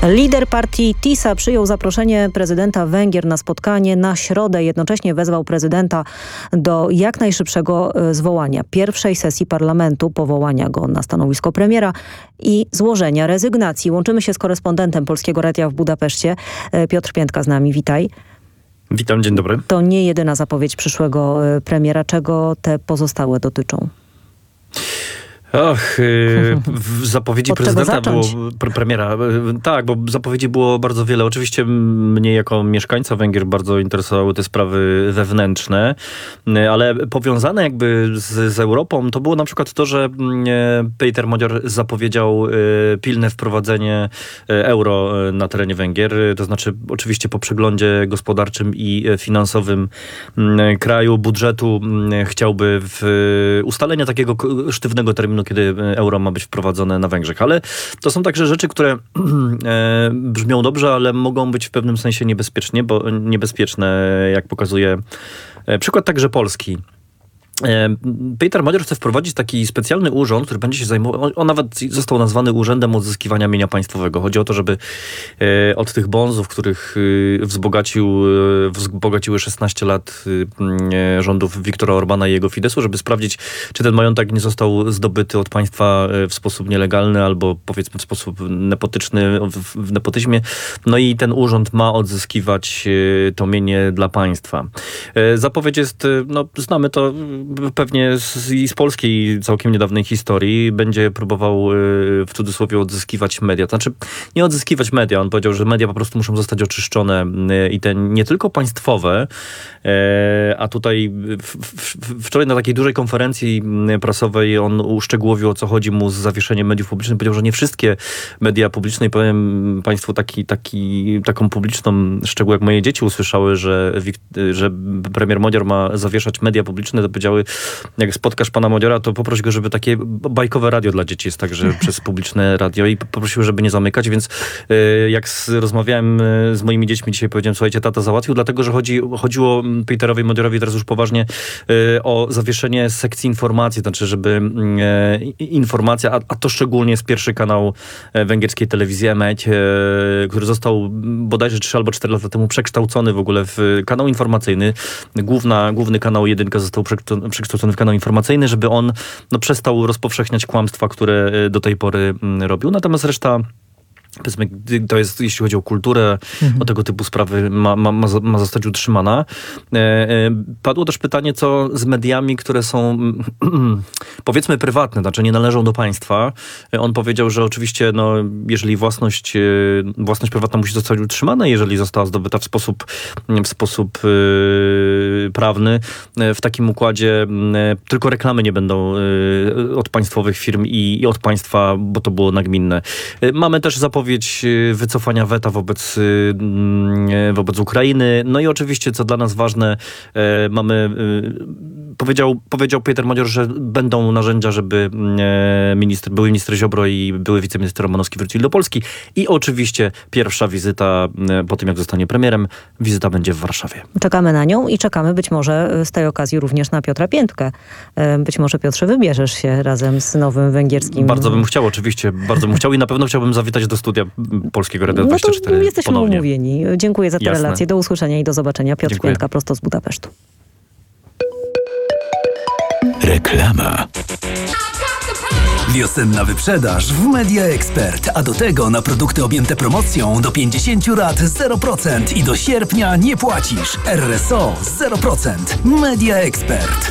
Lider partii TISA przyjął zaproszenie prezydenta Węgier na spotkanie na środę. Jednocześnie wezwał prezydenta do jak najszybszego e, zwołania pierwszej sesji parlamentu, powołania go na stanowisko premiera i złożenia rezygnacji. Łączymy się z korespondentem Polskiego Radia w Budapeszcie. E, Piotr Piętka z nami, witaj. Witam, dzień dobry. To nie jedyna zapowiedź przyszłego e, premiera. Czego te pozostałe dotyczą? Ach, y, w zapowiedzi Od prezydenta było, pre- premiera, y, tak, bo zapowiedzi było bardzo wiele. Oczywiście mnie jako mieszkańca Węgier bardzo interesowały te sprawy wewnętrzne, y, ale powiązane jakby z, z Europą to było na przykład to, że e, Peter Modior zapowiedział pilne wprowadzenie euro na terenie Węgier, to znaczy oczywiście po przeglądzie gospodarczym i y, finansowym mm, kraju, budżetu chciałby w ustalenia takiego sztywnego terminu, kiedy e, euro ma być wprowadzone na Węgrzech. Ale to są także rzeczy, które e, brzmią dobrze, ale mogą być w pewnym sensie niebezpiecznie, bo niebezpieczne, jak pokazuje e, przykład także Polski. E, Peter Modior chce wprowadzić taki specjalny urząd, który będzie się zajmował, on- nawet został nazwany Urzędem Odzyskiwania Mienia Państwowego. Chodzi o to, żeby e, od tych bonzów, których e, wzbogacił, wzbogaciły 16 lat rządów Viktora Orbana i jego Fidesu, żeby sprawdzić, czy ten majątek nie został zdobyty od państwa w sposób nielegalny albo powiedzmy w sposób nepotyczny, w, nepotyzmie. No i ten urząd ma odzyskiwać to mienie dla państwa. Zapowiedź jest, no znamy to pewnie z, z polskiej całkiem niedawnej historii. Będzie próbował e, w cudzysłowie odzyskiwać media. Znaczy nie odzyskiwać media. On powiedział, że media po prostu muszą zostać oczyszczone e, i te nie tylko państwowe, e, a tutaj w, w, wczoraj na takiej dużej konferencji prasowej on uszczegółowił o co chodzi mu z zawieszeniem mediów publicznych. Powiedział, że nie wszystkie media publiczne i powiem państwu taki, taki, taką publiczną szczegół jak moje dzieci usłyszały, że, że premier Modior ma zawieszać media publiczne, to powiedziały, jak spotkasz pana Modiora, to poproś go, żeby takie bajkowe radio dla dzieci jest także przez publiczne radio i poprosił, żeby nie zamykać, więc e, jak z, rozmawiałem e, z moimi dziećmi dzisiaj, powiedziałem, słuchajcie, tata załatwił, dlatego, że chodzi, chodziło Peterowi Modiorowi teraz już poważnie e, o zawieszenie sekcji informacji, znaczy, żeby informacja, a, a to szczególnie jest pierwszy kanał e, węgierskiej telewizji Emeć, e, który został bodajże 3 albo 4 lata temu przekształcony w ogóle w kanał informacyjny. Główna, główny kanał jedynka został przekształ- przekształcony w kanał informacyjny, żeby on no, przestał rozpowszechniać kłamstwa, które e, do tej pory mm, robił. Natomiast reszta Powiedzmy, to jest, jeśli chodzi o kulturę, o tego typu sprawy, ma, ma, ma, ma zostać utrzymana. E, e, padło też pytanie, co z mediami, które są mm, powiedzmy prywatne, znaczy nie należą do państwa. E, On powiedział, że oczywiście, no, jeżeli własność, e, własność prywatna musi zostać utrzymana, jeżeli została zdobyta w sposób, w sposób e, prawny, w takim układzie m, e, tylko reklamy nie będą od państwowych firm i, i od państwa, bo to było nagminne. Mamy też zapowiedź e, wycofania weta wobec, e, mm, e, wobec Ukrainy. No i oczywiście, co dla nas ważne, e, mamy, e, powiedział, powiedział Peter Modior, że będą narzędzia, żeby mm, e, minister, były minister Ziobro i były wiceminister Romanowski wrócili do Polski. I oczywiście pierwsza wizyta po tym, jak zostanie premierem, wizyta będzie w Warszawie. Czekamy na nią i czekamy być może z tej okazji również na Piotra Piętkę. Być może Piotrze wybierzesz się razem z nowym węgierskim... Bardzo bym chciał, oczywiście, bardzo bym chciał i na pewno chciałbym zawitać do studia m, Polskiego Radia No 24 to jesteśmy ponownie. umówieni. Dziękuję za tę Jasne. relację. Do usłyszenia i do zobaczenia. Piotr Dziękuję. Piętka prosto z Budapesztu. Reklama. Wiosenna wyprzedaż w Media Expert, a do tego na produkty objęte promocją do 50 lat 0% i do sierpnia nie płacisz. RSO 0%. Media Expert.